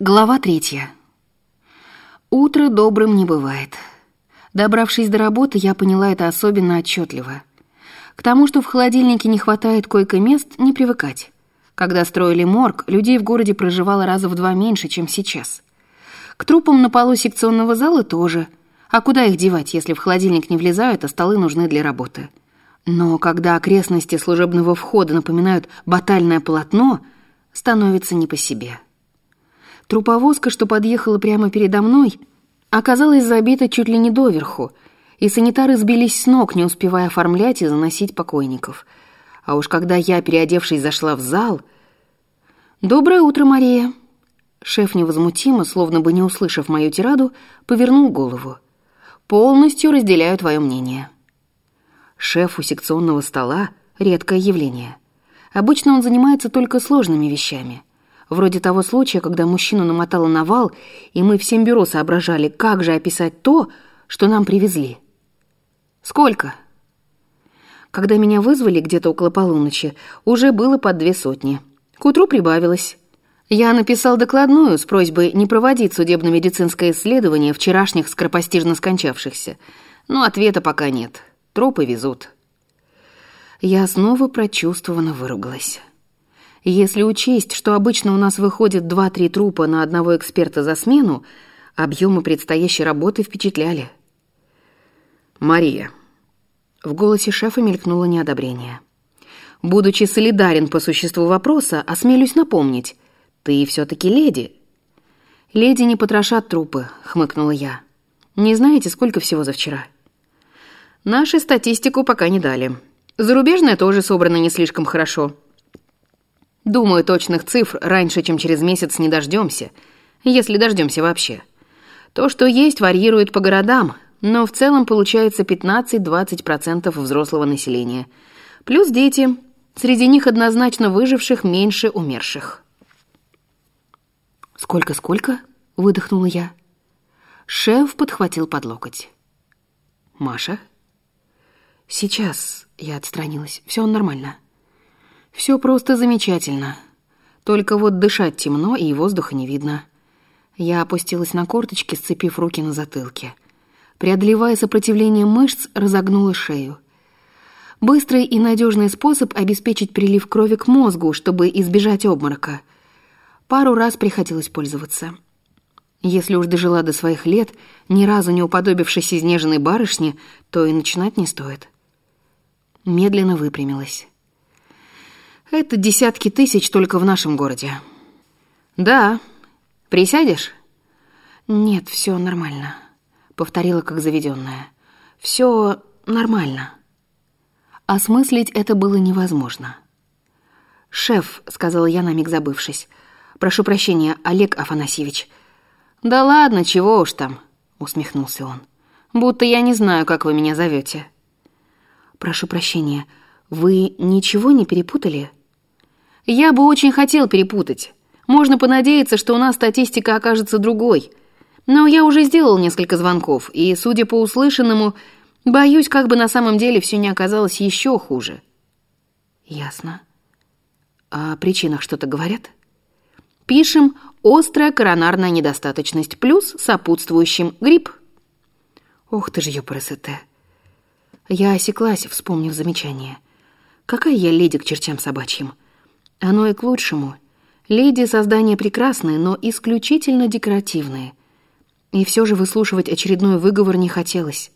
Глава третья. Утро добрым не бывает. Добравшись до работы, я поняла это особенно отчетливо. К тому, что в холодильнике не хватает койко-мест, не привыкать. Когда строили морг, людей в городе проживало раза в два меньше, чем сейчас. К трупам на полу секционного зала тоже. А куда их девать, если в холодильник не влезают, а столы нужны для работы? Но когда окрестности служебного входа напоминают батальное полотно, становится не по себе. Труповозка, что подъехала прямо передо мной, оказалась забита чуть ли не доверху, и санитары сбились с ног, не успевая оформлять и заносить покойников. А уж когда я, переодевшись, зашла в зал... «Доброе утро, Мария!» Шеф невозмутимо, словно бы не услышав мою тираду, повернул голову. «Полностью разделяю твое мнение». Шеф у секционного стола — редкое явление. Обычно он занимается только сложными вещами — Вроде того случая, когда мужчину намотало на вал, и мы всем бюро соображали, как же описать то, что нам привезли. «Сколько?» Когда меня вызвали где-то около полуночи, уже было под две сотни. К утру прибавилось. Я написал докладную с просьбой не проводить судебно-медицинское исследование вчерашних скоропостижно скончавшихся. Но ответа пока нет. Трупы везут. Я снова прочувствованно выругалась. Если учесть, что обычно у нас выходит 2-3 трупа на одного эксперта за смену, объемы предстоящей работы впечатляли. «Мария». В голосе шефа мелькнуло неодобрение. «Будучи солидарен по существу вопроса, осмелюсь напомнить. Ты все-таки леди». «Леди не потрошат трупы», — хмыкнула я. «Не знаете, сколько всего за вчера?» «Наши статистику пока не дали. Зарубежная тоже собрана не слишком хорошо». Думаю, точных цифр раньше, чем через месяц не дождемся, если дождемся вообще. То, что есть, варьирует по городам, но в целом получается 15-20% взрослого населения. Плюс дети. Среди них однозначно выживших меньше умерших. «Сколько-сколько?» — выдохнула я. Шеф подхватил под локоть. «Маша?» «Сейчас», — я отстранилась, — «все нормально». Все просто замечательно. Только вот дышать темно и воздуха не видно. Я опустилась на корточки, сцепив руки на затылке. Преодолевая сопротивление мышц, разогнула шею. Быстрый и надежный способ обеспечить прилив крови к мозгу, чтобы избежать обморока. Пару раз приходилось пользоваться. Если уж дожила до своих лет, ни разу не уподобившись изнеженной барышне, то и начинать не стоит. Медленно выпрямилась. Это десятки тысяч только в нашем городе. Да. Присядешь? Нет, все нормально. Повторила как заведенная. Все нормально. Осмыслить это было невозможно. «Шеф», — сказала я на миг забывшись, — «прошу прощения, Олег Афанасьевич». «Да ладно, чего уж там», — усмехнулся он. «Будто я не знаю, как вы меня зовете». «Прошу прощения, вы ничего не перепутали?» Я бы очень хотел перепутать. Можно понадеяться, что у нас статистика окажется другой. Но я уже сделал несколько звонков, и, судя по услышанному, боюсь, как бы на самом деле все не оказалось еще хуже. Ясно. О причинах что-то говорят? Пишем «острая коронарная недостаточность» плюс сопутствующим грипп. Ох ты ж, ёпрст. Я осеклась, вспомнив замечание. Какая я леди к чертям собачьим. Оно и к лучшему. Леди — создания прекрасные, но исключительно декоративные. И все же выслушивать очередной выговор не хотелось.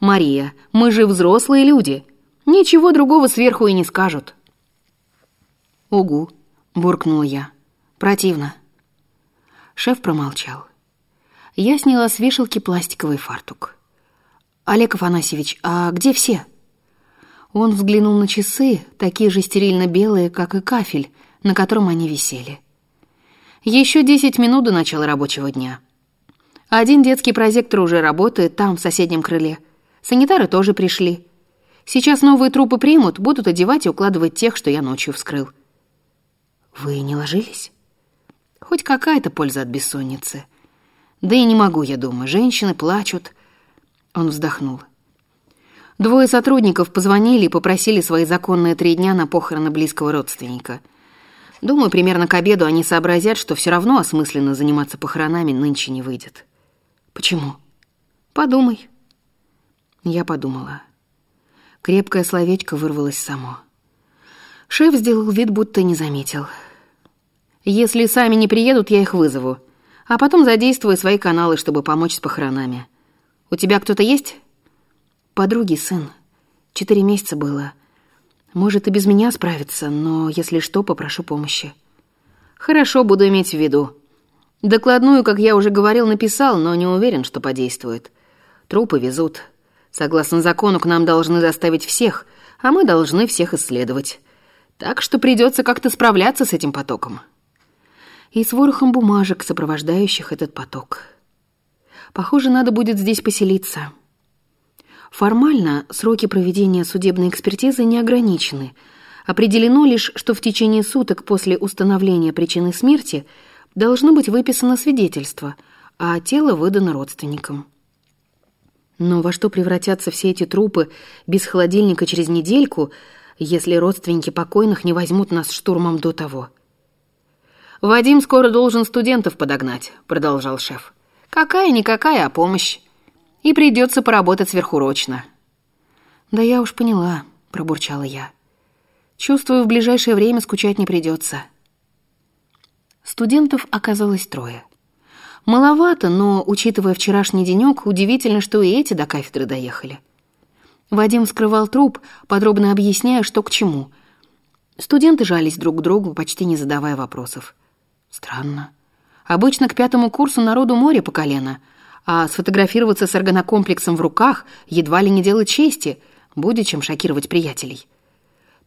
«Мария, мы же взрослые люди. Ничего другого сверху и не скажут». «Угу», — буркнула я. «Противно». Шеф промолчал. Я сняла с вешалки пластиковый фартук. «Олег Афанасьевич, а где все?» Он взглянул на часы, такие же стерильно белые, как и кафель, на котором они висели. Еще десять минут до начала рабочего дня. Один детский прозектор уже работает там, в соседнем крыле. Санитары тоже пришли. Сейчас новые трупы примут, будут одевать и укладывать тех, что я ночью вскрыл. Вы не ложились? Хоть какая-то польза от бессонницы. Да и не могу, я думаю. Женщины плачут. Он вздохнул. Двое сотрудников позвонили и попросили свои законные три дня на похороны близкого родственника. Думаю, примерно к обеду они сообразят, что все равно осмысленно заниматься похоронами нынче не выйдет. Почему? Подумай. Я подумала. Крепкое словечко вырвалось само. Шеф сделал вид, будто не заметил. Если сами не приедут, я их вызову. А потом задействую свои каналы, чтобы помочь с похоронами. У тебя кто-то есть? Подруги, сын. Четыре месяца было. Может, и без меня справиться, но если что, попрошу помощи. Хорошо, буду иметь в виду. Докладную, как я уже говорил, написал, но не уверен, что подействует. Трупы везут. Согласно закону, к нам должны доставить всех, а мы должны всех исследовать. Так что придется как-то справляться с этим потоком. И с ворохом бумажек, сопровождающих этот поток. Похоже, надо будет здесь поселиться. Формально сроки проведения судебной экспертизы не ограничены. Определено лишь, что в течение суток после установления причины смерти должно быть выписано свидетельство, а тело выдано родственникам. Но во что превратятся все эти трупы без холодильника через недельку, если родственники покойных не возьмут нас штурмом до того? «Вадим скоро должен студентов подогнать», — продолжал шеф. «Какая-никакая, а помощь и придется поработать сверхурочно». «Да я уж поняла», — пробурчала я. «Чувствую, в ближайшее время скучать не придется». Студентов оказалось трое. Маловато, но, учитывая вчерашний денек, удивительно, что и эти до кафедры доехали. Вадим вскрывал труп, подробно объясняя, что к чему. Студенты жались друг к другу, почти не задавая вопросов. Странно. Обычно к пятому курсу народу море по колено — а сфотографироваться с органокомплексом в руках едва ли не делать чести, будет чем шокировать приятелей.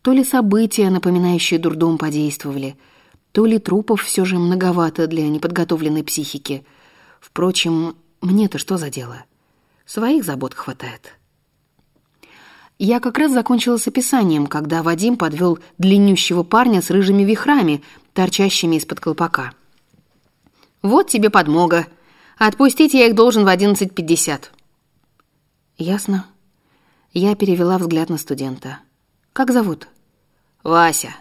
То ли события, напоминающие дурдом, подействовали, то ли трупов все же многовато для неподготовленной психики. Впрочем, мне-то что за дело? Своих забот хватает. Я как раз закончила с описанием, когда Вадим подвел длиннющего парня с рыжими вихрами, торчащими из-под колпака. «Вот тебе подмога», Отпустить я их должен в 11.50». «Ясно». Я перевела взгляд на студента. «Как зовут?» «Вася».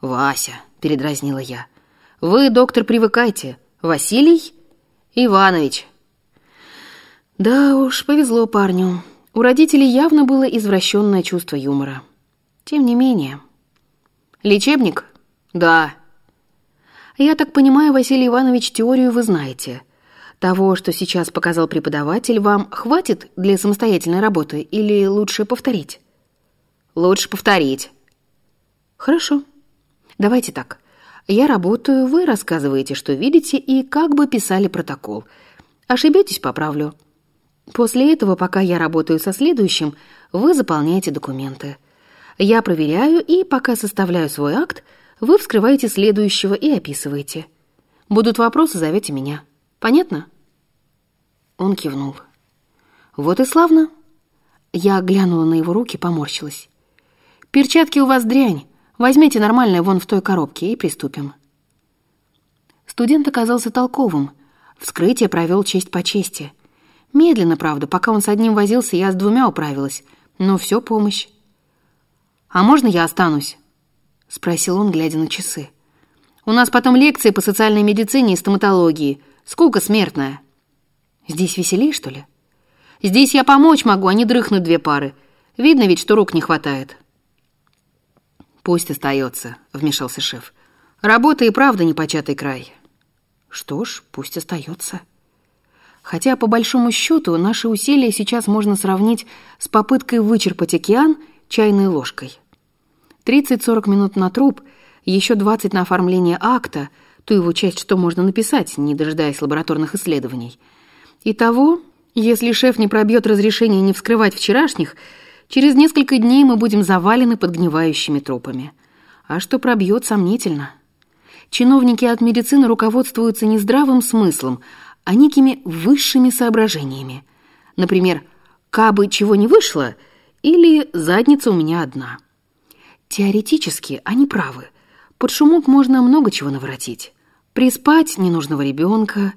«Вася», — передразнила я. «Вы, доктор, привыкайте. Василий Иванович». Да уж, повезло парню. У родителей явно было извращенное чувство юмора. Тем не менее. «Лечебник?» «Да». «Я так понимаю, Василий Иванович, теорию вы знаете. Того, что сейчас показал преподаватель, вам хватит для самостоятельной работы или лучше повторить? Лучше повторить. Хорошо. Давайте так. Я работаю, вы рассказываете, что видите, и как бы писали протокол. Ошибетесь, поправлю. После этого, пока я работаю со следующим, вы заполняете документы. Я проверяю, и пока составляю свой акт, вы вскрываете следующего и описываете. Будут вопросы, зовете меня. Понятно?» Он кивнул. «Вот и славно». Я глянула на его руки, поморщилась. «Перчатки у вас дрянь. Возьмите нормальные вон в той коробке и приступим». Студент оказался толковым. Вскрытие провел честь по чести. Медленно, правда, пока он с одним возился, я с двумя управилась. Но все помощь. «А можно я останусь?» — спросил он, глядя на часы. «У нас потом лекции по социальной медицине и стоматологии. Скука смертная. Здесь веселее, что ли? Здесь я помочь могу, а не дрыхнуть две пары. Видно ведь, что рук не хватает. Пусть остается, вмешался шеф. Работа и правда непочатый край. Что ж, пусть остается. Хотя, по большому счету, наши усилия сейчас можно сравнить с попыткой вычерпать океан чайной ложкой. 30-40 минут на труп, еще 20 на оформление акта — ту его часть, что можно написать, не дожидаясь лабораторных исследований. Итого, если шеф не пробьет разрешение не вскрывать вчерашних, через несколько дней мы будем завалены подгнивающими трупами. А что пробьет, сомнительно. Чиновники от медицины руководствуются не здравым смыслом, а некими высшими соображениями. Например, «кабы чего не вышло» или «задница у меня одна». Теоретически они правы. Под шумок можно много чего наворотить приспать ненужного ребенка,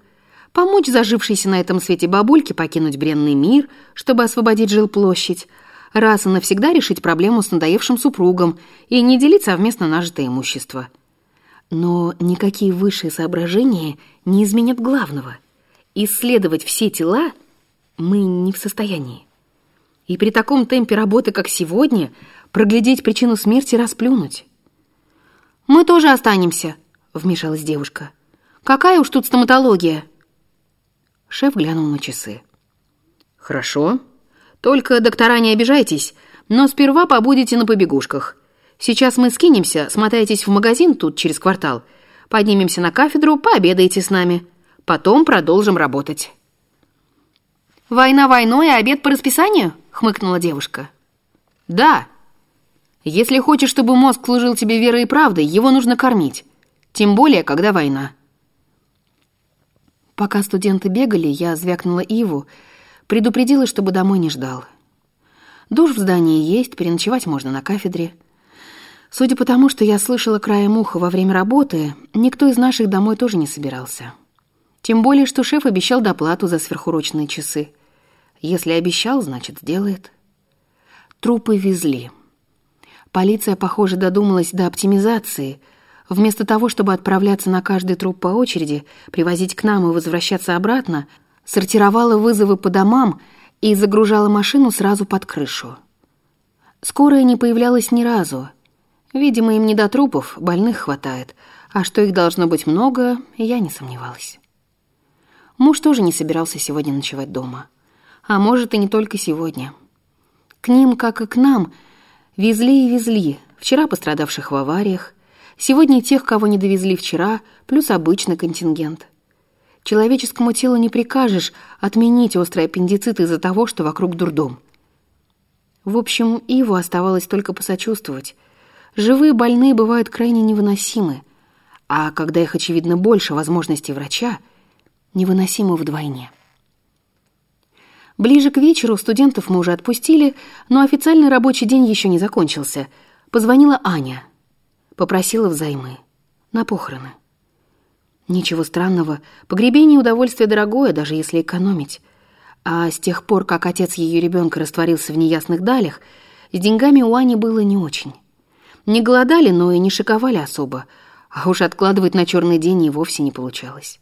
помочь зажившейся на этом свете бабульке покинуть бренный мир, чтобы освободить жилплощадь, раз и навсегда решить проблему с надоевшим супругом и не делить совместно нажитое имущество. Но никакие высшие соображения не изменят главного. Исследовать все тела мы не в состоянии. И при таком темпе работы, как сегодня, проглядеть причину смерти расплюнуть. «Мы тоже останемся», — вмешалась девушка. «Какая уж тут стоматология?» Шеф глянул на часы. «Хорошо. Только, доктора, не обижайтесь, но сперва побудете на побегушках. Сейчас мы скинемся, смотайтесь в магазин тут через квартал, поднимемся на кафедру, пообедаете с нами. Потом продолжим работать». «Война войной, а обед по расписанию?» — хмыкнула девушка. «Да. Если хочешь, чтобы мозг служил тебе верой и правдой, его нужно кормить. Тем более, когда война». Пока студенты бегали, я звякнула Иву, предупредила, чтобы домой не ждал. Душ в здании есть, переночевать можно на кафедре. Судя по тому, что я слышала краем уха во время работы, никто из наших домой тоже не собирался. Тем более, что шеф обещал доплату за сверхурочные часы. Если обещал, значит, сделает. Трупы везли. Полиция, похоже, додумалась до оптимизации. Вместо того, чтобы отправляться на каждый труп по очереди, привозить к нам и возвращаться обратно, сортировала вызовы по домам и загружала машину сразу под крышу. Скорая не появлялась ни разу. Видимо, им не до трупов, больных хватает, а что их должно быть много, я не сомневалась. Муж тоже не собирался сегодня ночевать дома а может и не только сегодня. К ним, как и к нам, везли и везли, вчера пострадавших в авариях, сегодня тех, кого не довезли вчера, плюс обычный контингент. Человеческому телу не прикажешь отменить острый аппендицит из-за того, что вокруг дурдом. В общем, Иву оставалось только посочувствовать. Живые больные бывают крайне невыносимы, а когда их, очевидно, больше возможностей врача, невыносимы вдвойне. Ближе к вечеру студентов мы уже отпустили, но официальный рабочий день еще не закончился. Позвонила Аня. Попросила взаймы. На похороны. Ничего странного. Погребение удовольствие дорогое, даже если экономить. А с тех пор, как отец ее ребенка растворился в неясных далях, с деньгами у Ани было не очень. Не голодали, но и не шиковали особо. А уж откладывать на черный день и вовсе не получалось.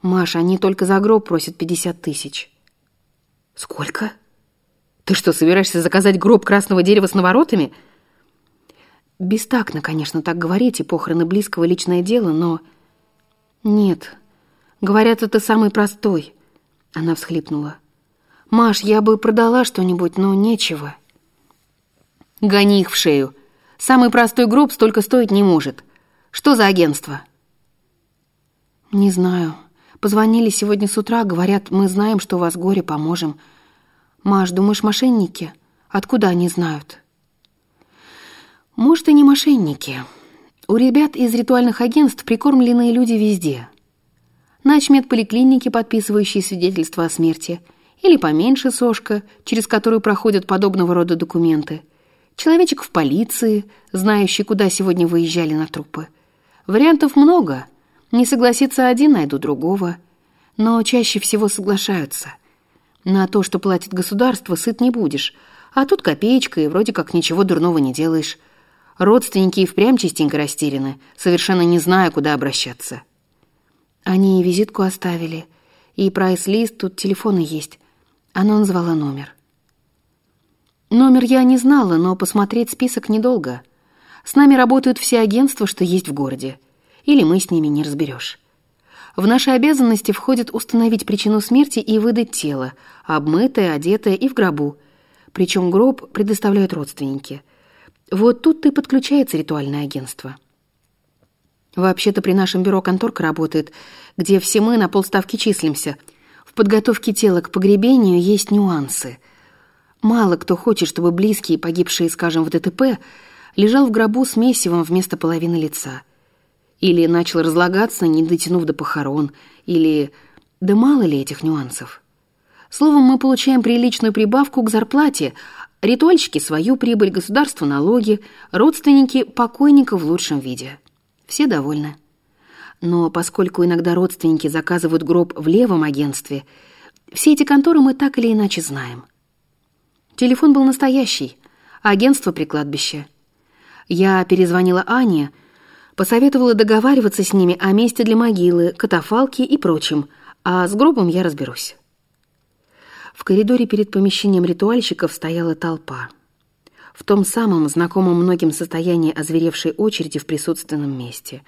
«Маш, они только за гроб просят пятьдесят тысяч». «Сколько? Ты что, собираешься заказать гроб красного дерева с наворотами?» Бестактно, конечно, так говорить, и похороны близкого личное дело, но... Нет, говорят, это самый простой. Она всхлипнула. Маш, я бы продала что-нибудь, но нечего. Гони их в шею. Самый простой гроб столько стоить не может. Что за агентство? Не знаю. Позвонили сегодня с утра, говорят, мы знаем, что у вас горе, поможем. Маш, думаешь, мошенники? Откуда они знают? Может, и не мошенники. У ребят из ритуальных агентств прикормленные люди везде. Начмет поликлиники, подписывающие свидетельства о смерти, или поменьше сошка, через которую проходят подобного рода документы. Человечек в полиции, знающий, куда сегодня выезжали на трупы. Вариантов много — не согласится один, найду другого. Но чаще всего соглашаются. На то, что платит государство, сыт не будешь. А тут копеечка, и вроде как ничего дурного не делаешь. Родственники и впрямь частенько растеряны, совершенно не зная, куда обращаться. Они и визитку оставили, и прайс-лист, тут телефоны есть. Она назвала номер. Номер я не знала, но посмотреть список недолго. С нами работают все агентства, что есть в городе или мы с ними не разберешь. В наши обязанности входит установить причину смерти и выдать тело, обмытое, одетое и в гробу. Причем гроб предоставляют родственники. Вот тут и подключается ритуальное агентство. Вообще-то при нашем бюро конторка работает, где все мы на полставки числимся. В подготовке тела к погребению есть нюансы. Мало кто хочет, чтобы близкие, погибшие, скажем, в ДТП, лежал в гробу с месивом вместо половины лица – или начал разлагаться, не дотянув до похорон, или... Да мало ли этих нюансов. Словом, мы получаем приличную прибавку к зарплате, ритуальщики — свою прибыль, государство — налоги, родственники — покойника в лучшем виде. Все довольны. Но поскольку иногда родственники заказывают гроб в левом агентстве, все эти конторы мы так или иначе знаем. Телефон был настоящий, агентство при кладбище. Я перезвонила Ане — Посоветовала договариваться с ними о месте для могилы, катафалке и прочем, а с гробом я разберусь. В коридоре перед помещением ритуальщиков стояла толпа. В том самом, знакомом многим состоянии озверевшей очереди в присутственном месте.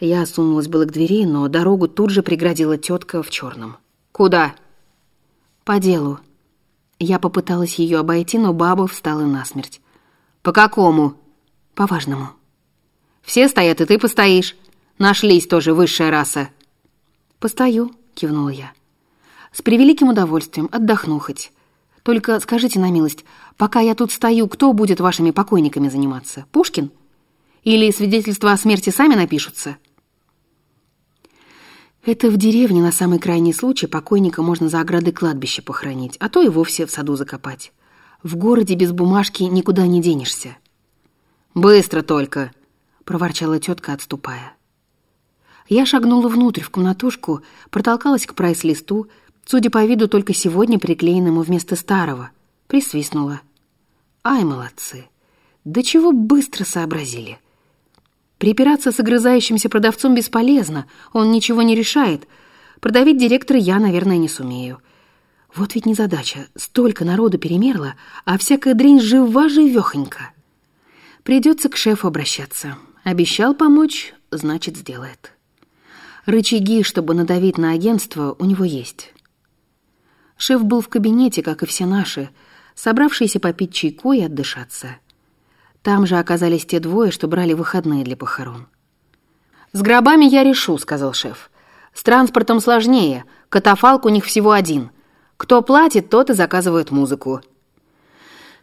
Я сунулась было к двери, но дорогу тут же преградила тетка в черном. «Куда?» «По делу». Я попыталась ее обойти, но баба встала насмерть. «По какому?» «По важному». «Все стоят, и ты постоишь. Нашлись тоже высшая раса». «Постою», — кивнула я. С превеликим удовольствием, отдохну хоть. Только скажите на милость, пока я тут стою, кто будет вашими покойниками заниматься? Пушкин? Или свидетельства о смерти сами напишутся? Это в деревне на самый крайний случай покойника можно за ограды кладбища похоронить, а то и вовсе в саду закопать. В городе без бумажки никуда не денешься. «Быстро только!» — проворчала тетка, отступая. Я шагнула внутрь в комнатушку, протолкалась к прайс-листу, судя по виду, только сегодня приклеенному вместо старого. Присвистнула. Ай, молодцы! Да чего быстро сообразили! Припираться с огрызающимся продавцом бесполезно, он ничего не решает. Продавить директора я, наверное, не сумею. Вот ведь незадача, столько народу перемерла, а всякая дрянь жива-живёхонька. Придется к шефу обращаться. Обещал помочь, значит, сделает. Рычаги, чтобы надавить на агентство, у него есть. Шеф был в кабинете, как и все наши, собравшиеся попить чайку и отдышаться. Там же оказались те двое, что брали выходные для похорон. «С гробами я решу», — сказал шеф. «С транспортом сложнее. Катафалк у них всего один. Кто платит, тот и заказывает музыку».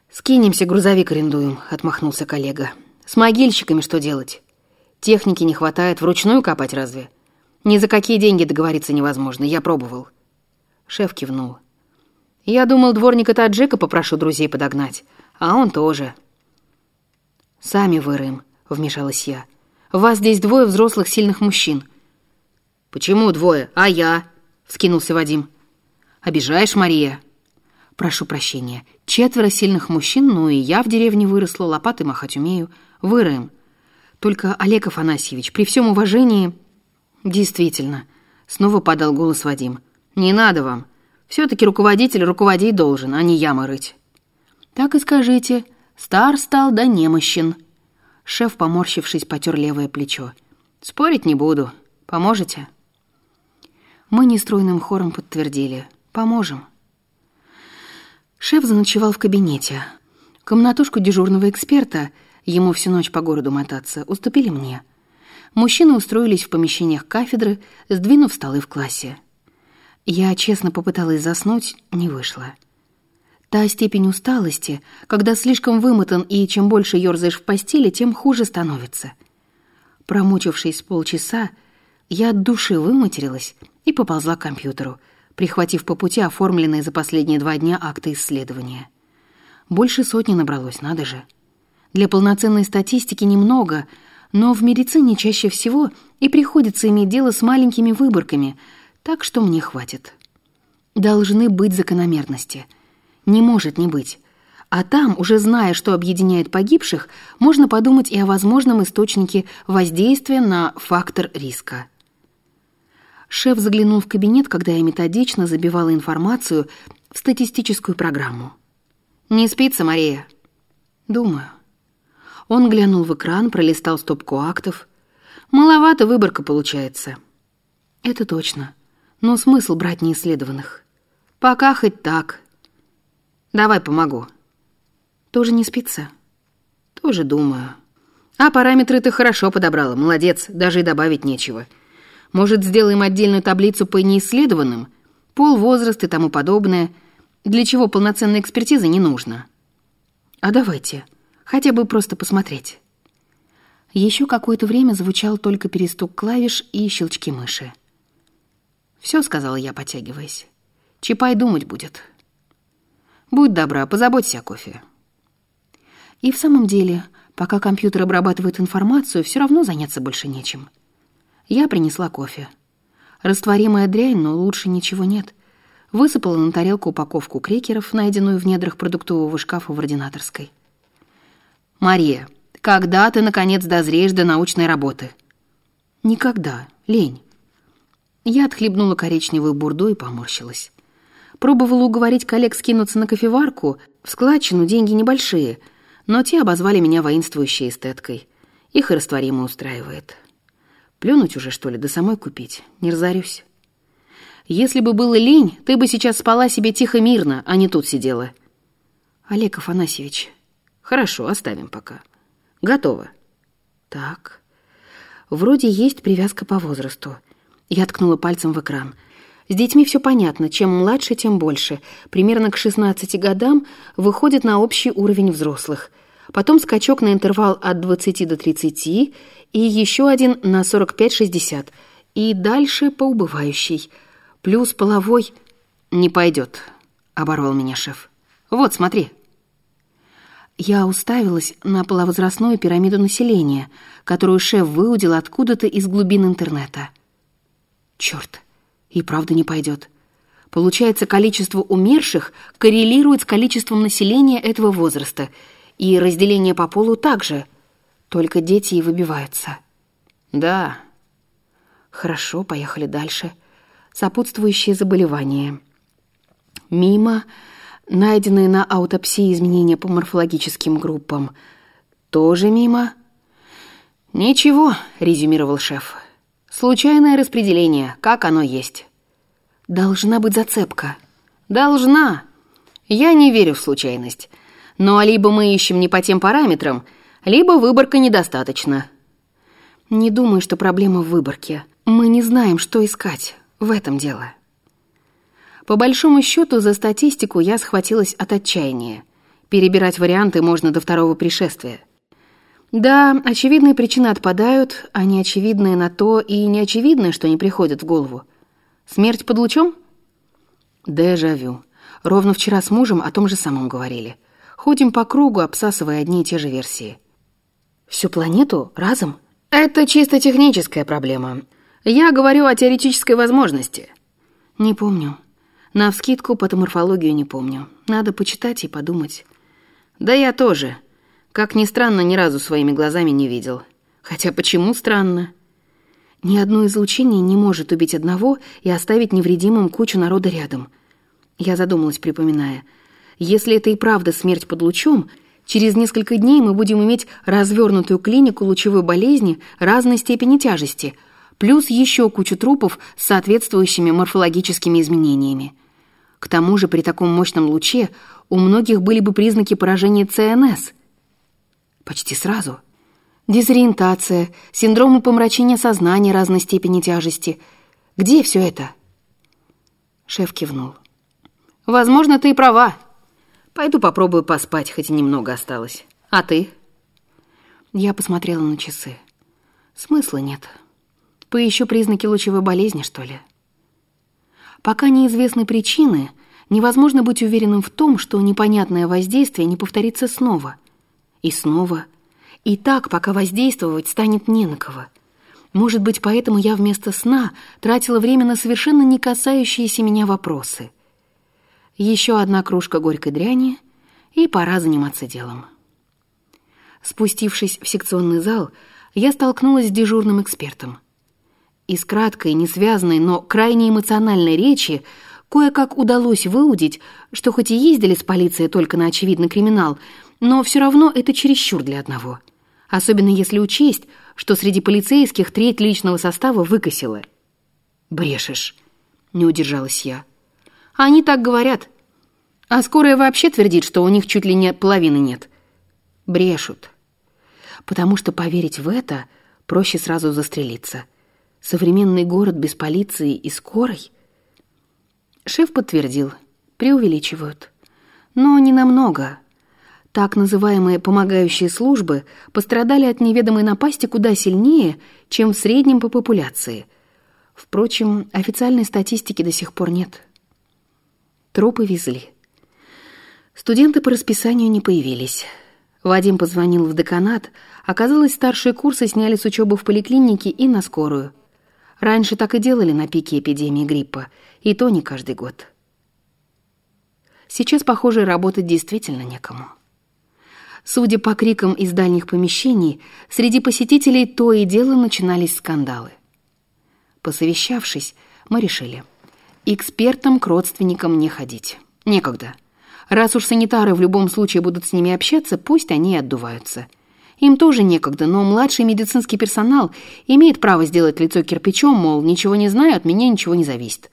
«Скинемся, грузовик арендуем», — отмахнулся коллега. «С могильщиками что делать? Техники не хватает, вручную копать разве? Ни за какие деньги договориться невозможно, я пробовал». Шеф кивнул. «Я думал, дворника Таджика попрошу друзей подогнать, а он тоже». «Сами вырыем», — вмешалась я. «Вас здесь двое взрослых сильных мужчин». «Почему двое? А я?» — вскинулся Вадим. «Обижаешь, Мария?» «Прошу прощения. Четверо сильных мужчин, ну и я в деревне выросла, лопатой махать умею. Выроем. Только, Олег Афанасьевич, при всем уважении...» «Действительно», — снова подал голос Вадим. «Не надо вам. Все-таки руководитель руководить должен, а не ямы рыть». «Так и скажите. Стар стал да немощен». Шеф, поморщившись, потер левое плечо. «Спорить не буду. Поможете?» Мы нестройным хором подтвердили. «Поможем». Шеф заночевал в кабинете. Комнатушку дежурного эксперта, ему всю ночь по городу мотаться, уступили мне. Мужчины устроились в помещениях кафедры, сдвинув столы в классе. Я честно попыталась заснуть, не вышло. Та степень усталости, когда слишком вымотан и чем больше ёрзаешь в постели, тем хуже становится. Промучившись полчаса, я от души выматерилась и поползла к компьютеру, прихватив по пути оформленные за последние два дня акты исследования. Больше сотни набралось, надо же. Для полноценной статистики немного, но в медицине чаще всего и приходится иметь дело с маленькими выборками — так что мне хватит. Должны быть закономерности. Не может не быть. А там, уже зная, что объединяет погибших, можно подумать и о возможном источнике воздействия на фактор риска. Шеф заглянул в кабинет, когда я методично забивала информацию в статистическую программу. «Не спится, Мария?» «Думаю». Он глянул в экран, пролистал стопку актов. «Маловато выборка получается». «Это точно но смысл брать неисследованных? Пока хоть так. Давай помогу. Тоже не спится? Тоже думаю. А параметры ты хорошо подобрала, молодец, даже и добавить нечего. Может, сделаем отдельную таблицу по неисследованным? Пол, возраст и тому подобное. Для чего полноценной экспертизы не нужно. А давайте, хотя бы просто посмотреть. Еще какое-то время звучал только перестук клавиш и щелчки мыши. «Все», — сказала я, потягиваясь. «Чапай думать будет». «Будь добра, позаботься о кофе». И в самом деле, пока компьютер обрабатывает информацию, все равно заняться больше нечем. Я принесла кофе. Растворимая дрянь, но лучше ничего нет. Высыпала на тарелку упаковку крекеров, найденную в недрах продуктового шкафа в ординаторской. «Мария, Когда ты, наконец, дозреешь до научной работы?» «Никогда. Лень». Я отхлебнула коричневую бурду и поморщилась. Пробовала уговорить коллег скинуться на кофеварку, в складчину деньги небольшие, но те обозвали меня воинствующей эстеткой. Их и растворимо устраивает. Плюнуть уже, что ли, до самой купить? Не разорюсь. Если бы было лень, ты бы сейчас спала себе тихо-мирно, а не тут сидела. Олег Афанасьевич. Хорошо, оставим пока. Готово. Так. Вроде есть привязка по возрасту. Я ткнула пальцем в экран. С детьми все понятно. Чем младше, тем больше. Примерно к 16 годам выходит на общий уровень взрослых. Потом скачок на интервал от 20 до 30 и еще один на 45-60. И дальше по убывающей. Плюс половой не пойдет, оборвал меня шеф. Вот, смотри. Я уставилась на половозрастную пирамиду населения, которую шеф выудил откуда-то из глубин интернета. Черт, и правда не пойдет. Получается, количество умерших коррелирует с количеством населения этого возраста, и разделение по полу также, только дети и выбиваются. Да. Хорошо, поехали дальше. Сопутствующие заболевания. Мимо найденные на аутопсии изменения по морфологическим группам. Тоже мимо. Ничего, резюмировал шеф. Случайное распределение, как оно есть. Должна быть зацепка. Должна. Я не верю в случайность. Но либо мы ищем не по тем параметрам, либо выборка недостаточна. Не думаю, что проблема в выборке. Мы не знаем, что искать. В этом дело. По большому счету, за статистику я схватилась от отчаяния. Перебирать варианты можно до второго пришествия. Да, очевидные причины отпадают, а неочевидные на то и неочевидное, что не приходят в голову. Смерть под лучом? Дежавю. Ровно вчера с мужем о том же самом говорили. Ходим по кругу, обсасывая одни и те же версии. Всю планету разом? Это чисто техническая проблема. Я говорю о теоретической возможности. Не помню. Навскидку патоморфологию не помню. Надо почитать и подумать. Да я тоже. Как ни странно, ни разу своими глазами не видел. Хотя почему странно? Ни одно излучение не может убить одного и оставить невредимым кучу народа рядом. Я задумалась, припоминая. Если это и правда смерть под лучом, через несколько дней мы будем иметь развернутую клинику лучевой болезни разной степени тяжести, плюс еще кучу трупов с соответствующими морфологическими изменениями. К тому же при таком мощном луче у многих были бы признаки поражения ЦНС – Почти сразу. Дезориентация, синдромы помрачения сознания разной степени тяжести. Где все это? Шеф кивнул. Возможно, ты и права. Пойду попробую поспать, хоть и немного осталось. А ты? Я посмотрела на часы. Смысла нет. Поищу признаки лучевой болезни, что ли? Пока неизвестны причины, невозможно быть уверенным в том, что непонятное воздействие не повторится снова. И снова. И так, пока воздействовать станет не на кого. Может быть, поэтому я вместо сна тратила время на совершенно не касающиеся меня вопросы. Еще одна кружка горькой дряни, и пора заниматься делом. Спустившись в секционный зал, я столкнулась с дежурным экспертом. Из краткой, несвязанной, но крайне эмоциональной речи кое-как удалось выудить, что хоть и ездили с полицией только на очевидный криминал, но все равно это чересчур для одного. Особенно если учесть, что среди полицейских треть личного состава выкосила. «Брешешь», — не удержалась я. «Они так говорят. А скорая вообще твердит, что у них чуть ли не половины нет. Брешут. Потому что поверить в это проще сразу застрелиться. Современный город без полиции и скорой?» Шеф подтвердил. Преувеличивают. Но не намного. Так называемые помогающие службы пострадали от неведомой напасти куда сильнее, чем в среднем по популяции. Впрочем, официальной статистики до сих пор нет. Трупы везли. Студенты по расписанию не появились. Вадим позвонил в деканат. Оказалось, старшие курсы сняли с учебы в поликлинике и на скорую. Раньше так и делали на пике эпидемии гриппа, и то не каждый год. Сейчас, похоже, работать действительно некому. Судя по крикам из дальних помещений, среди посетителей то и дело начинались скандалы. Посовещавшись, мы решили. Экспертам к родственникам не ходить. Некогда. Раз уж санитары в любом случае будут с ними общаться, пусть они и отдуваются. Им тоже некогда, но младший медицинский персонал имеет право сделать лицо кирпичом, мол, ничего не знаю, от меня ничего не зависит.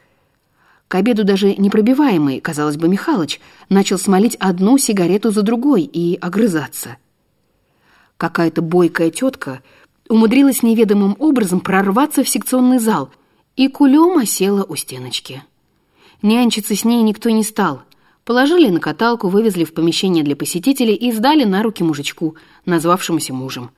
К обеду даже непробиваемый, казалось бы, Михалыч, начал смолить одну сигарету за другой и огрызаться. Какая-то бойкая тетка умудрилась неведомым образом прорваться в секционный зал и кулем осела у стеночки. Нянчиться с ней никто не стал. Положили на каталку, вывезли в помещение для посетителей и сдали на руки мужичку, назвавшемуся мужем.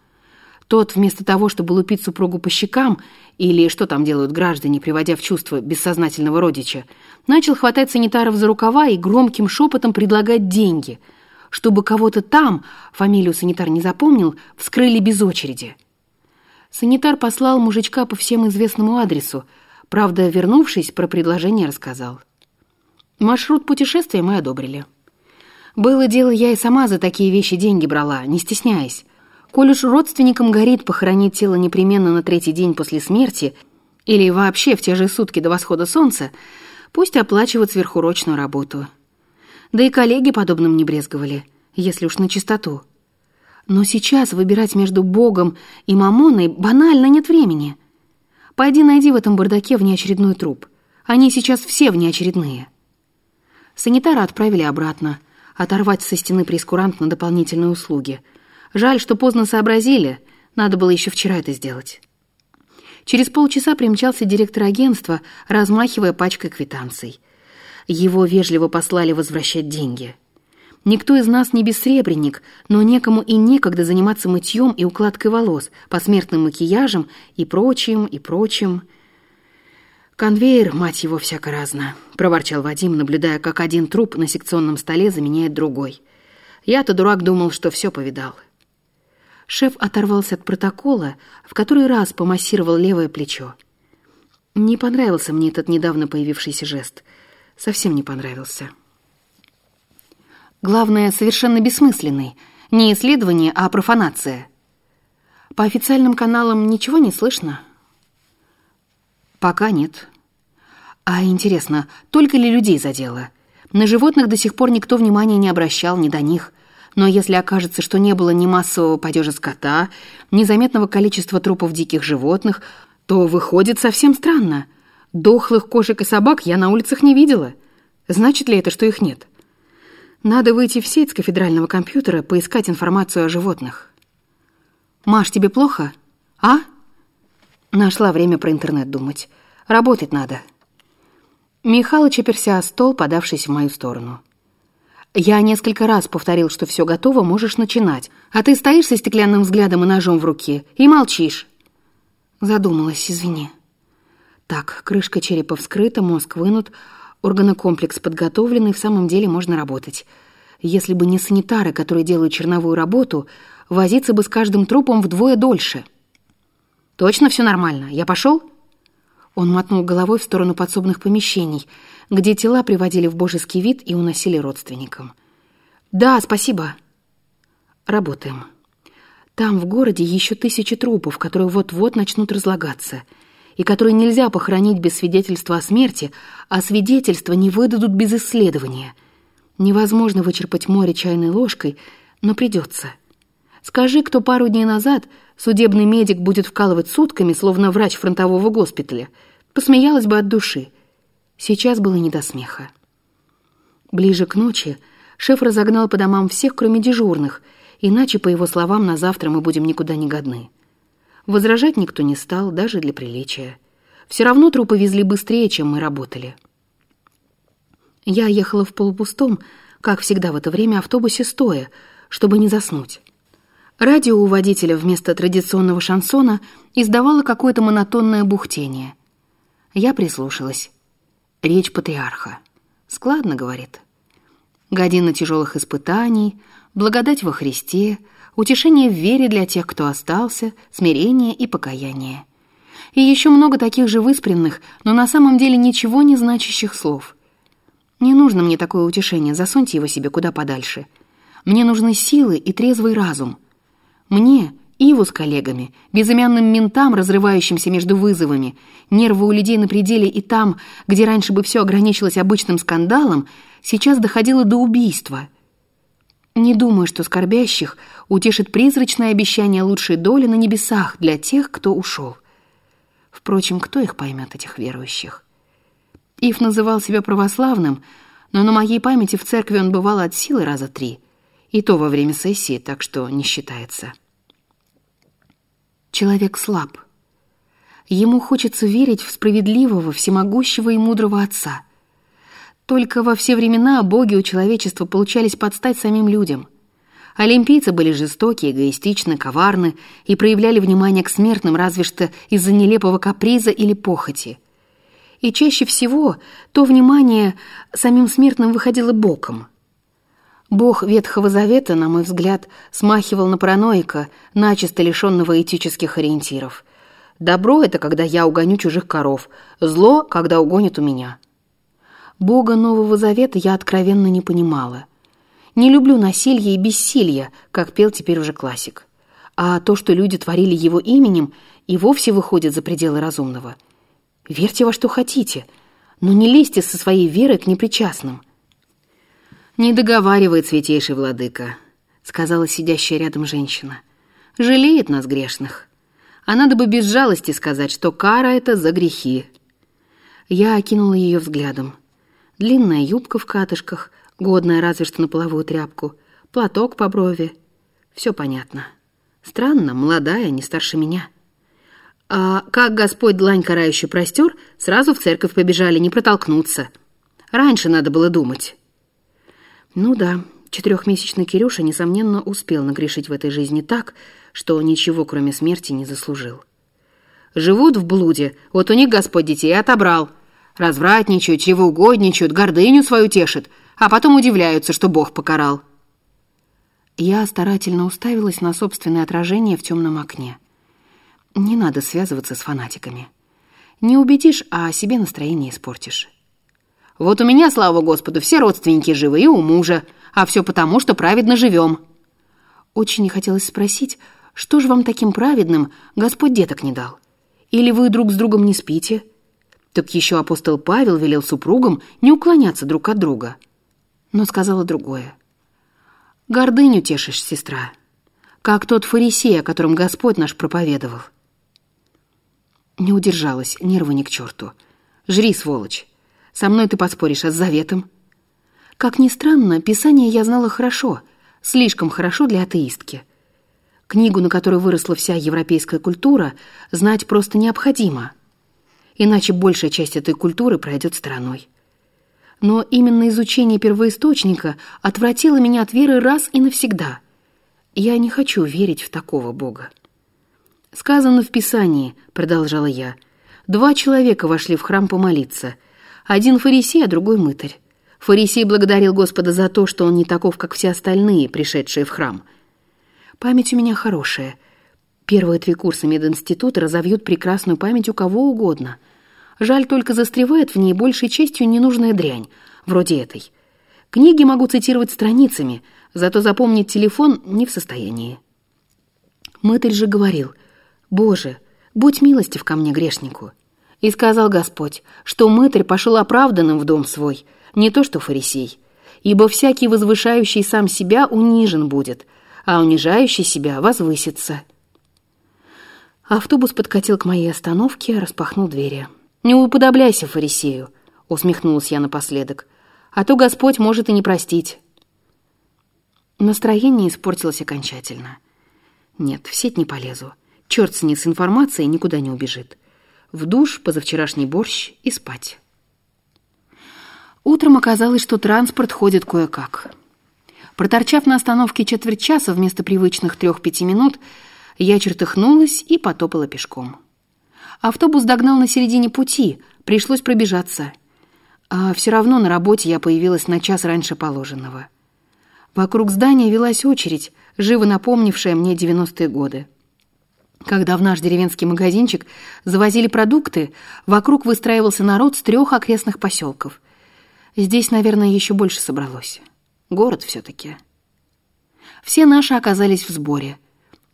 Тот, вместо того, чтобы лупить супругу по щекам, или что там делают граждане, приводя в чувство бессознательного родича, начал хватать санитаров за рукава и громким шепотом предлагать деньги, чтобы кого-то там, фамилию санитар не запомнил, вскрыли без очереди. Санитар послал мужичка по всем известному адресу, правда, вернувшись, про предложение рассказал. Маршрут путешествия мы одобрили. Было дело, я и сама за такие вещи деньги брала, не стесняясь. Коль уж родственникам горит похоронить тело непременно на третий день после смерти или вообще в те же сутки до восхода солнца, пусть оплачивают сверхурочную работу. Да и коллеги подобным не брезговали, если уж на чистоту. Но сейчас выбирать между Богом и Мамоной банально нет времени. Пойди найди в этом бардаке внеочередной труп. Они сейчас все внеочередные. Санитара отправили обратно, оторвать со стены прескурант на дополнительные услуги — Жаль, что поздно сообразили. Надо было еще вчера это сделать. Через полчаса примчался директор агентства, размахивая пачкой квитанций. Его вежливо послали возвращать деньги. Никто из нас не бессребренник, но некому и некогда заниматься мытьем и укладкой волос, посмертным макияжем и прочим, и прочим. «Конвейер, мать его, всяко разно», — проворчал Вадим, наблюдая, как один труп на секционном столе заменяет другой. «Я-то, дурак, думал, что все повидал». Шеф оторвался от протокола, в который раз помассировал левое плечо. Не понравился мне этот недавно появившийся жест. Совсем не понравился. Главное, совершенно бессмысленный. Не исследование, а профанация. По официальным каналам ничего не слышно? Пока нет. А интересно, только ли людей задело? На животных до сих пор никто внимания не обращал, ни до них. Но если окажется, что не было ни массового падежа скота, ни заметного количества трупов диких животных, то выходит совсем странно. Дохлых кошек и собак я на улицах не видела. Значит ли это, что их нет? Надо выйти в сеть с кафедрального компьютера, поискать информацию о животных. «Маш, тебе плохо? А?» Нашла время про интернет думать. Работать надо. Михалыч оперся о стол, подавшись в мою сторону. Я несколько раз повторил, что все готово, можешь начинать. А ты стоишь со стеклянным взглядом и ножом в руке и молчишь. Задумалась, извини. Так, крышка черепа вскрыта, мозг вынут, органокомплекс подготовлен, и в самом деле можно работать. Если бы не санитары, которые делают черновую работу, возиться бы с каждым трупом вдвое дольше. Точно все нормально? Я пошел? Он мотнул головой в сторону подсобных помещений, где тела приводили в божеский вид и уносили родственникам. «Да, спасибо». «Работаем. Там, в городе, еще тысячи трупов, которые вот-вот начнут разлагаться, и которые нельзя похоронить без свидетельства о смерти, а свидетельства не выдадут без исследования. Невозможно вычерпать море чайной ложкой, но придется. Скажи, кто пару дней назад судебный медик будет вкалывать сутками, словно врач фронтового госпиталя, посмеялась бы от души. Сейчас было не до смеха. Ближе к ночи шеф разогнал по домам всех, кроме дежурных, иначе, по его словам, на завтра мы будем никуда не годны. Возражать никто не стал, даже для приличия. Все равно трупы везли быстрее, чем мы работали. Я ехала в полупустом, как всегда в это время, автобусе стоя, чтобы не заснуть. Радио у водителя вместо традиционного шансона издавало какое-то монотонное бухтение. Я прислушалась. Речь патриарха. Складно, говорит. Година тяжелых испытаний, благодать во Христе, утешение в вере для тех, кто остался, смирение и покаяние. И еще много таких же выспренных, но на самом деле ничего не значащих слов. Не нужно мне такое утешение, засуньте его себе куда подальше. Мне нужны силы и трезвый разум. Мне, Иву с коллегами, безымянным ментам, разрывающимся между вызовами, нервы у людей на пределе и там, где раньше бы все ограничилось обычным скандалом, сейчас доходило до убийства. Не думаю, что скорбящих утешит призрачное обещание лучшей доли на небесах для тех, кто ушел. Впрочем, кто их поймет, этих верующих? Ив называл себя православным, но на моей памяти в церкви он бывал от силы раза три, и то во время сессии, так что не считается. Человек слаб. Ему хочется верить в справедливого, всемогущего и мудрого Отца. Только во все времена боги у человечества получались подстать самим людям. Олимпийцы были жестоки, эгоистичны, коварны и проявляли внимание к смертным разве что из-за нелепого каприза или похоти. И чаще всего то внимание самим смертным выходило боком – Бог Ветхого Завета, на мой взгляд, смахивал на параноика, начисто лишенного этических ориентиров. Добро — это когда я угоню чужих коров, зло — когда угонят у меня. Бога Нового Завета я откровенно не понимала. Не люблю насилие и бессилие, как пел теперь уже классик. А то, что люди творили его именем, и вовсе выходит за пределы разумного. Верьте во что хотите, но не лезьте со своей верой к непричастным — «Не договаривает, святейший владыка», — сказала сидящая рядом женщина. «Жалеет нас грешных. А надо бы без жалости сказать, что кара — это за грехи». Я окинула ее взглядом. Длинная юбка в катышках, годная разве что на половую тряпку, платок по брови. Все понятно. Странно, молодая, не старше меня. А как Господь длань карающий простер, сразу в церковь побежали, не протолкнуться. Раньше надо было думать. Ну да, четырехмесячный Кирюша, несомненно, успел нагрешить в этой жизни так, что ничего, кроме смерти, не заслужил. Живут в блуде, вот у них Господь детей отобрал. Развратничают, чревоугодничают, гордыню свою тешит, а потом удивляются, что Бог покарал. Я старательно уставилась на собственное отражение в темном окне. Не надо связываться с фанатиками. Не убедишь, а себе настроение испортишь. Вот у меня, слава Господу, все родственники живы и у мужа, а все потому, что праведно живем». Очень хотелось спросить, что же вам таким праведным Господь деток не дал? Или вы друг с другом не спите? Так еще апостол Павел велел супругам не уклоняться друг от друга. Но сказала другое. «Гордыню тешишь, сестра, как тот фарисей, о котором Господь наш проповедовал». Не удержалась, нервы ни к черту. «Жри, сволочь!» Со мной ты поспоришь, а с заветом? Как ни странно, Писание я знала хорошо, слишком хорошо для атеистки. Книгу, на которой выросла вся европейская культура, знать просто необходимо. Иначе большая часть этой культуры пройдет стороной. Но именно изучение первоисточника отвратило меня от веры раз и навсегда. Я не хочу верить в такого Бога. «Сказано в Писании», — продолжала я, — «два человека вошли в храм помолиться — один фарисей, а другой мытарь. Фарисей благодарил Господа за то, что он не таков, как все остальные, пришедшие в храм. Память у меня хорошая. Первые три курса мединститута разовьют прекрасную память у кого угодно. Жаль, только застревает в ней большей частью ненужная дрянь, вроде этой. Книги могу цитировать страницами, зато запомнить телефон не в состоянии. Мытарь же говорил, «Боже, будь милостив ко мне, грешнику». И сказал Господь, что мытарь пошел оправданным в дом свой, не то что фарисей. Ибо всякий возвышающий сам себя унижен будет, а унижающий себя возвысится. Автобус подкатил к моей остановке, распахнул двери. «Не уподобляйся фарисею», — усмехнулась я напоследок, «а то Господь может и не простить». Настроение испортилось окончательно. Нет, в сеть не полезу. Черт с ней с информацией никуда не убежит в душ, позавчерашний борщ и спать. Утром оказалось, что транспорт ходит кое-как. Проторчав на остановке четверть часа вместо привычных трех-пяти минут, я чертыхнулась и потопала пешком. Автобус догнал на середине пути, пришлось пробежаться. А все равно на работе я появилась на час раньше положенного. Вокруг здания велась очередь, живо напомнившая мне девяностые годы. Когда в наш деревенский магазинчик завозили продукты, вокруг выстраивался народ с трех окрестных поселков. Здесь, наверное, еще больше собралось. Город все-таки. Все наши оказались в сборе.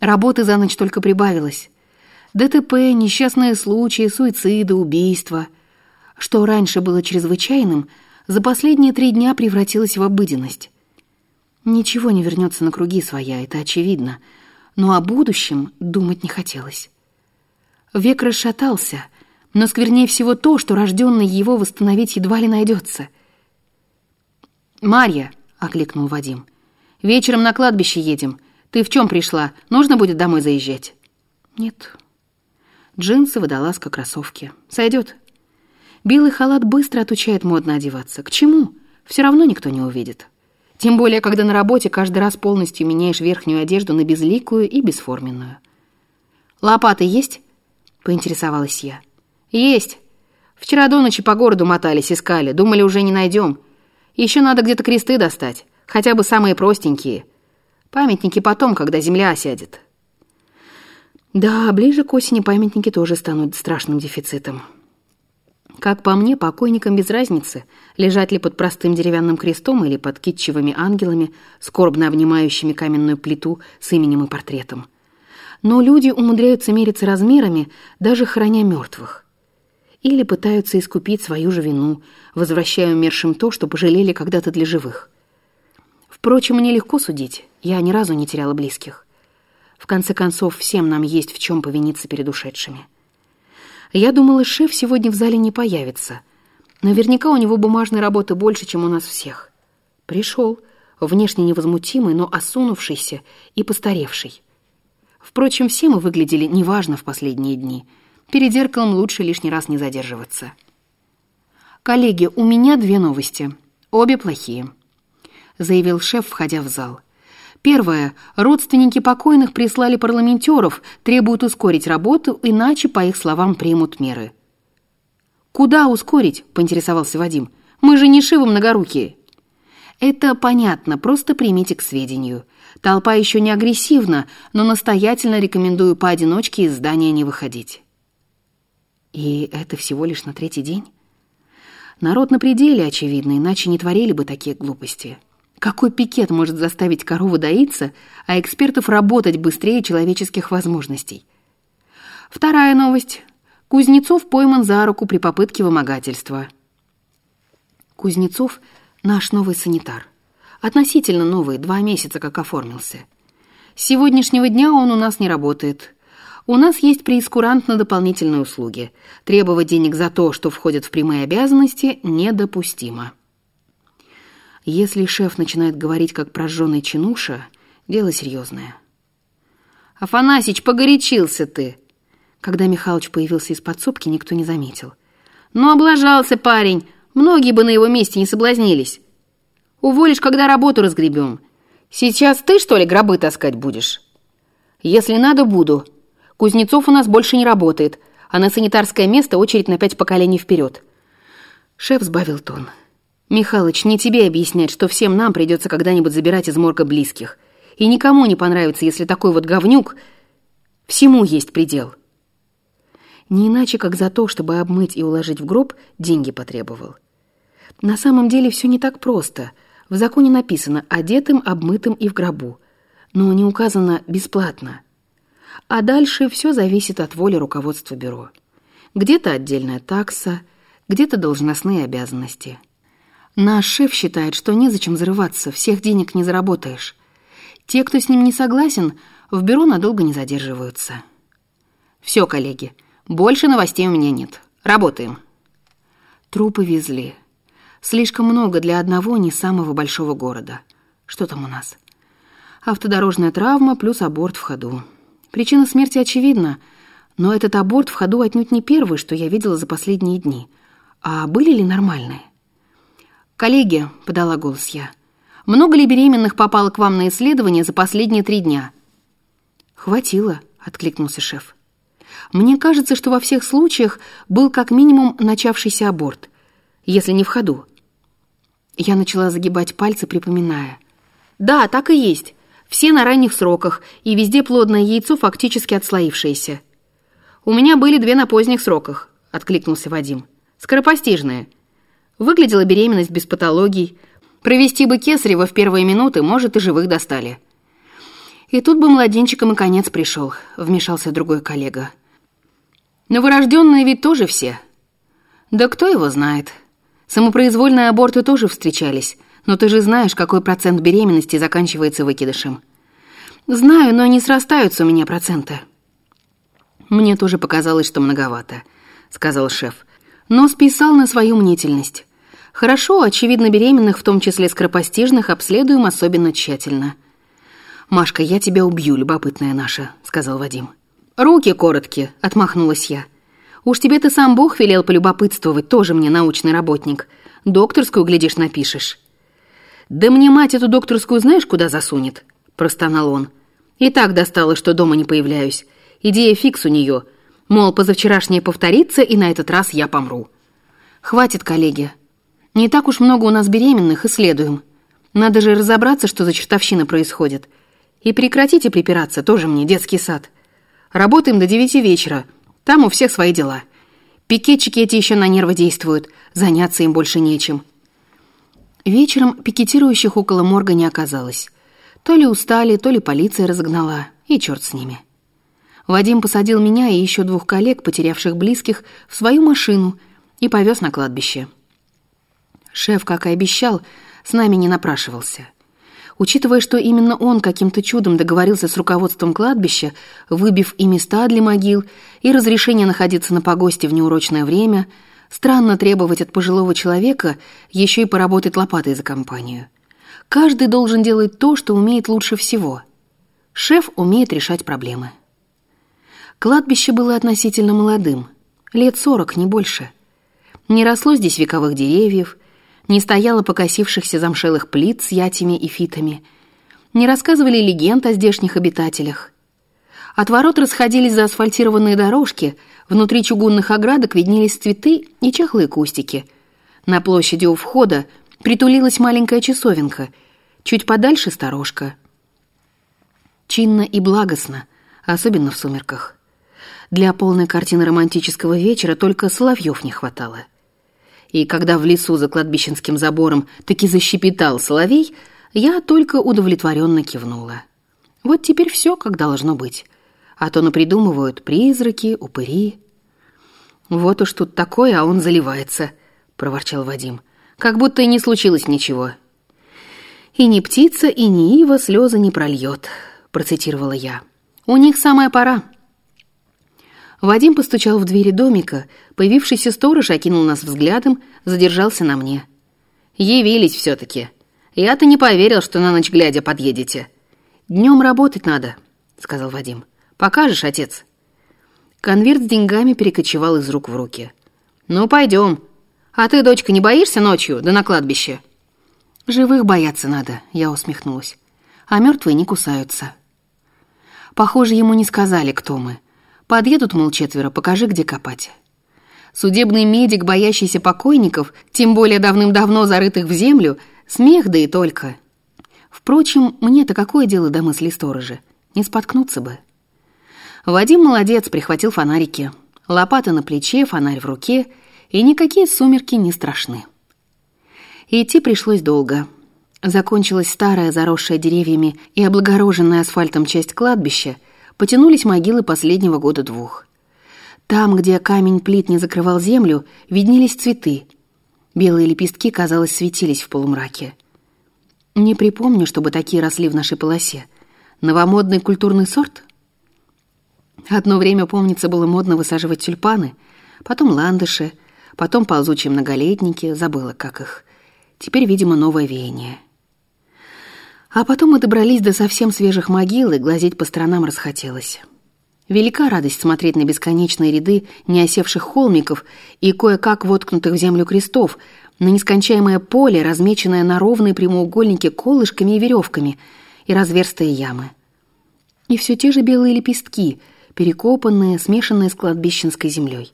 Работы за ночь только прибавилось. ДТП, несчастные случаи, суициды, убийства. Что раньше было чрезвычайным, за последние три дня превратилось в обыденность. Ничего не вернется на круги своя, это очевидно. Но о будущем думать не хотелось. Век расшатался, но сквернее всего то, что рожденный его восстановить едва ли найдется. «Марья!» — окликнул Вадим. «Вечером на кладбище едем. Ты в чем пришла? Нужно будет домой заезжать?» «Нет». Джинсы, водолазка, кроссовки. Сойдет. Белый халат быстро отучает модно одеваться. К чему? Все равно никто не увидит. Тем более, когда на работе каждый раз полностью меняешь верхнюю одежду на безликую и бесформенную. «Лопаты есть?» — поинтересовалась я. «Есть. Вчера до ночи по городу мотались, искали. Думали, уже не найдем. Еще надо где-то кресты достать, хотя бы самые простенькие. Памятники потом, когда земля осядет. Да, ближе к осени памятники тоже станут страшным дефицитом. Как по мне, покойникам без разницы, лежать ли под простым деревянным крестом или под китчевыми ангелами, скорбно обнимающими каменную плиту с именем и портретом. Но люди умудряются мериться размерами, даже храня мертвых или пытаются искупить свою же вину, возвращая умершим то, что пожалели когда-то для живых. Впрочем, мне легко судить, я ни разу не теряла близких. В конце концов, всем нам есть в чем повиниться перед ушедшими. Я думала, шеф сегодня в зале не появится. Наверняка у него бумажной работы больше, чем у нас всех. Пришел, внешне невозмутимый, но осунувшийся и постаревший. Впрочем, все мы выглядели неважно в последние дни — Перед зеркалом лучше лишний раз не задерживаться. «Коллеги, у меня две новости. Обе плохие», — заявил шеф, входя в зал. Первое. Родственники покойных прислали парламентеров, требуют ускорить работу, иначе, по их словам, примут меры. «Куда ускорить?» — поинтересовался Вадим. «Мы же не шивы многорукие». «Это понятно, просто примите к сведению. Толпа еще не агрессивна, но настоятельно рекомендую поодиночке из здания не выходить». И это всего лишь на третий день? Народ на пределе, очевидно, иначе не творили бы такие глупости. Какой пикет может заставить корову доиться, а экспертов работать быстрее человеческих возможностей? Вторая новость. Кузнецов пойман за руку при попытке вымогательства. Кузнецов — наш новый санитар. Относительно новый, два месяца как оформился. С сегодняшнего дня он у нас не работает. У нас есть преискурант на дополнительные услуги. Требовать денег за то, что входит в прямые обязанности, недопустимо. Если шеф начинает говорить как прожженный чинуша, дело серьезное. «Афанасич, погорячился ты!» Когда Михалыч появился из подсобки, никто не заметил. «Ну, облажался парень! Многие бы на его месте не соблазнились. Уволишь, когда работу разгребем. Сейчас ты, что ли, гробы таскать будешь?» «Если надо, буду», Кузнецов у нас больше не работает, а на санитарское место очередь на пять поколений вперед. Шеф сбавил тон. «Михалыч, не тебе объяснять, что всем нам придется когда-нибудь забирать из морга близких. И никому не понравится, если такой вот говнюк... Всему есть предел». Не иначе, как за то, чтобы обмыть и уложить в гроб, деньги потребовал. На самом деле все не так просто. В законе написано «одетым, обмытым и в гробу», но не указано «бесплатно». А дальше все зависит от воли руководства бюро. Где-то отдельная такса, где-то должностные обязанности. Наш шеф считает, что незачем зарываться, всех денег не заработаешь. Те, кто с ним не согласен, в бюро надолго не задерживаются. Все, коллеги, больше новостей у меня нет. Работаем. Трупы везли. Слишком много для одного не самого большого города. Что там у нас? Автодорожная травма плюс аборт в ходу. Причина смерти очевидна, но этот аборт в ходу отнюдь не первый, что я видела за последние дни. А были ли нормальные? «Коллеги», — подала голос я, — «много ли беременных попало к вам на исследование за последние три дня?» «Хватило», — откликнулся шеф. «Мне кажется, что во всех случаях был как минимум начавшийся аборт, если не в ходу». Я начала загибать пальцы, припоминая. «Да, так и есть. Все на ранних сроках, и везде плодное яйцо фактически отслоившееся. «У меня были две на поздних сроках», — откликнулся Вадим. «Скоропостижные. Выглядела беременность без патологий. Провести бы кесарево в первые минуты, может, и живых достали. И тут бы младенчикам и конец пришел, вмешался другой коллега. Новорожденные ведь тоже все. Да кто его знает? Самопроизвольные аборты тоже встречались, но ты же знаешь, какой процент беременности заканчивается выкидышем. Знаю, но не срастаются у меня проценты. Мне тоже показалось, что многовато, сказал шеф. Но списал на свою мнительность. Хорошо, очевидно, беременных, в том числе скоропостижных, обследуем особенно тщательно. «Машка, я тебя убью, любопытная наша», — сказал Вадим. «Руки короткие», — отмахнулась я. «Уж тебе ты сам Бог велел полюбопытствовать, тоже мне научный работник. Докторскую, глядишь, напишешь». «Да мне мать эту докторскую знаешь, куда засунет?» — простонал он. «И так достало, что дома не появляюсь. Идея фикс у нее. Мол, позавчерашнее повторится, и на этот раз я помру». «Хватит, коллеги. Не так уж много у нас беременных, исследуем. Надо же разобраться, что за чертовщина происходит. И прекратите припираться, тоже мне детский сад. Работаем до девяти вечера. Там у всех свои дела. Пикетчики эти еще на нервы действуют. Заняться им больше нечем». Вечером пикетирующих около морга не оказалось. То ли устали, то ли полиция разогнала, и черт с ними. Вадим посадил меня и еще двух коллег, потерявших близких, в свою машину и повез на кладбище. Шеф, как и обещал, с нами не напрашивался. Учитывая, что именно он каким-то чудом договорился с руководством кладбища, выбив и места для могил, и разрешение находиться на погосте в неурочное время – Странно требовать от пожилого человека еще и поработать лопатой за компанию. Каждый должен делать то, что умеет лучше всего. Шеф умеет решать проблемы. Кладбище было относительно молодым, лет сорок, не больше. Не росло здесь вековых деревьев, не стояло покосившихся замшелых плит с ятями и фитами, не рассказывали легенд о здешних обитателях. От ворот расходились заасфальтированные дорожки, Внутри чугунных оградок виднелись цветы и чахлые кустики. На площади у входа притулилась маленькая часовенка, чуть подальше сторожка. Чинно и благостно, особенно в сумерках. Для полной картины романтического вечера только соловьев не хватало. И когда в лесу за кладбищенским забором таки защепетал соловей, я только удовлетворенно кивнула. Вот теперь все, как должно быть а то напридумывают призраки, упыри. «Вот уж тут такое, а он заливается», — проворчал Вадим. «Как будто и не случилось ничего». «И ни птица, и ни ива слезы не прольет», — процитировала я. «У них самая пора». Вадим постучал в двери домика, появившийся сторож окинул нас взглядом, задержался на мне. «Явились все-таки. Я-то не поверил, что на ночь глядя подъедете. Днем работать надо», — сказал Вадим. Покажешь, отец?» Конверт с деньгами перекочевал из рук в руки. «Ну, пойдем. А ты, дочка, не боишься ночью, да на кладбище?» «Живых бояться надо», — я усмехнулась. «А мертвые не кусаются». Похоже, ему не сказали, кто мы. Подъедут, мол, четверо, покажи, где копать. Судебный медик, боящийся покойников, тем более давным-давно зарытых в землю, смех да и только. Впрочем, мне-то какое дело до мысли сторожа? Не споткнуться бы. Вадим молодец, прихватил фонарики. Лопата на плече, фонарь в руке, и никакие сумерки не страшны. Идти пришлось долго. Закончилась старая, заросшая деревьями и облагороженная асфальтом часть кладбища, потянулись могилы последнего года двух. Там, где камень плит не закрывал землю, виднелись цветы. Белые лепестки, казалось, светились в полумраке. Не припомню, чтобы такие росли в нашей полосе. Новомодный культурный сорт? Одно время, помнится, было модно высаживать тюльпаны, потом ландыши, потом ползучие многолетники, забыла, как их. Теперь, видимо, новое веяние. А потом мы добрались до совсем свежих могил, и глазеть по сторонам расхотелось. Велика радость смотреть на бесконечные ряды неосевших холмиков и кое-как воткнутых в землю крестов, на нескончаемое поле, размеченное на ровные прямоугольники колышками и веревками, и разверстые ямы. И все те же белые лепестки — перекопанные, смешанные с кладбищенской землей.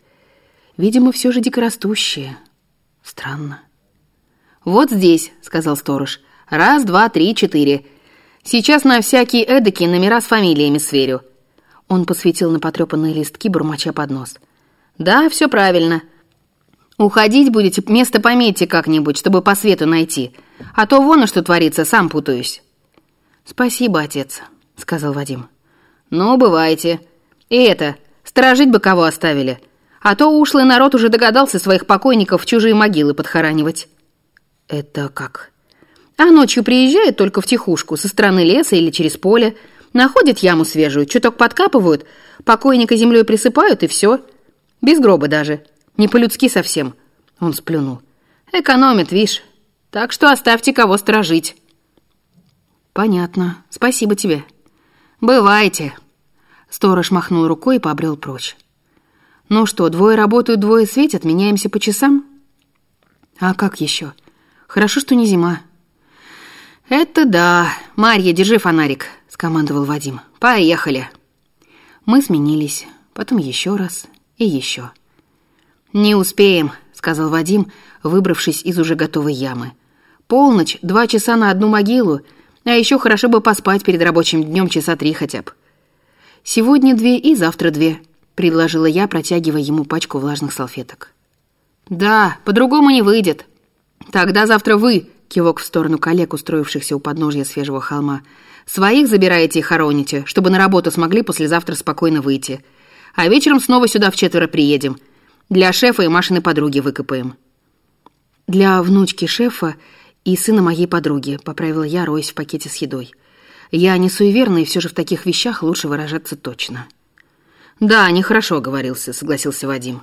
Видимо, все же дикорастущие. Странно. «Вот здесь», — сказал сторож. «Раз, два, три, четыре. Сейчас на всякие эдакие номера с фамилиями сверю». Он посветил на потрепанные листки, бормоча под нос. «Да, все правильно. Уходить будете, место пометьте как-нибудь, чтобы по свету найти. А то вон, что творится, сам путаюсь». «Спасибо, отец». — сказал Вадим. «Ну, бывайте. И это, сторожить бы кого оставили. А то ушлый народ уже догадался своих покойников в чужие могилы подхоранивать». «Это как?» «А ночью приезжают только в тихушку, со стороны леса или через поле, находят яму свежую, чуток подкапывают, покойника землей присыпают и все. Без гроба даже. Не по-людски совсем». Он сплюнул. «Экономят, вишь. Так что оставьте кого сторожить». «Понятно. Спасибо тебе». «Бывайте». Сторож махнул рукой и побрел прочь. «Ну что, двое работают, двое светят, меняемся по часам?» «А как еще? Хорошо, что не зима». «Это да. Марья, держи фонарик», — скомандовал Вадим. «Поехали». Мы сменились, потом еще раз и еще. «Не успеем», — сказал Вадим, выбравшись из уже готовой ямы. «Полночь, два часа на одну могилу, а еще хорошо бы поспать перед рабочим днем часа три хотя бы». «Сегодня две и завтра две», — предложила я, протягивая ему пачку влажных салфеток. «Да, по-другому не выйдет. Тогда завтра вы», — кивок в сторону коллег, устроившихся у подножья свежего холма, «своих забираете и хороните, чтобы на работу смогли послезавтра спокойно выйти. А вечером снова сюда в четверо приедем. Для шефа и Машиной подруги выкопаем». «Для внучки шефа и сына моей подруги», — поправила я, роясь в пакете с едой. Я не суеверна, и все же в таких вещах лучше выражаться точно. «Да, нехорошо оговорился», — согласился Вадим.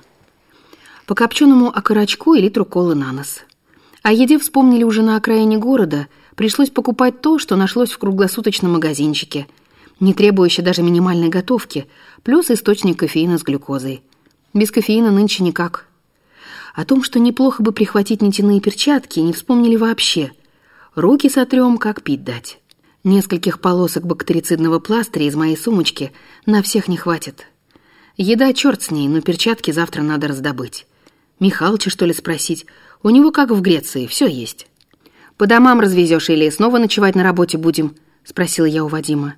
По копченому окорочку и литру колы на нос. О еде вспомнили уже на окраине города, пришлось покупать то, что нашлось в круглосуточном магазинчике, не требующее даже минимальной готовки, плюс источник кофеина с глюкозой. Без кофеина нынче никак. О том, что неплохо бы прихватить нитяные перчатки, не вспомнили вообще. Руки сотрем, как пить дать. Нескольких полосок бактерицидного пластыря из моей сумочки на всех не хватит. Еда черт с ней, но перчатки завтра надо раздобыть. Михалыча, что ли, спросить? У него, как в Греции, все есть. «По домам развезешь или снова ночевать на работе будем?» — спросила я у Вадима.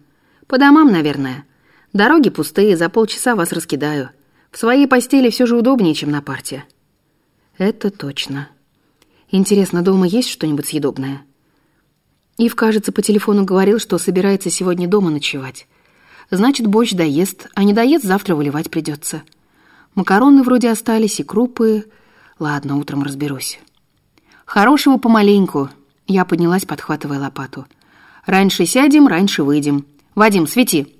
«По домам, наверное. Дороги пустые, за полчаса вас раскидаю. В своей постели все же удобнее, чем на парте». «Это точно. Интересно, дома есть что-нибудь съедобное?» Ив, кажется, по телефону говорил, что собирается сегодня дома ночевать. Значит, борщ доест, а не доест, завтра выливать придется. Макароны вроде остались и крупы. Ладно, утром разберусь. Хорошего помаленьку. Я поднялась, подхватывая лопату. Раньше сядем, раньше выйдем. Вадим, свети.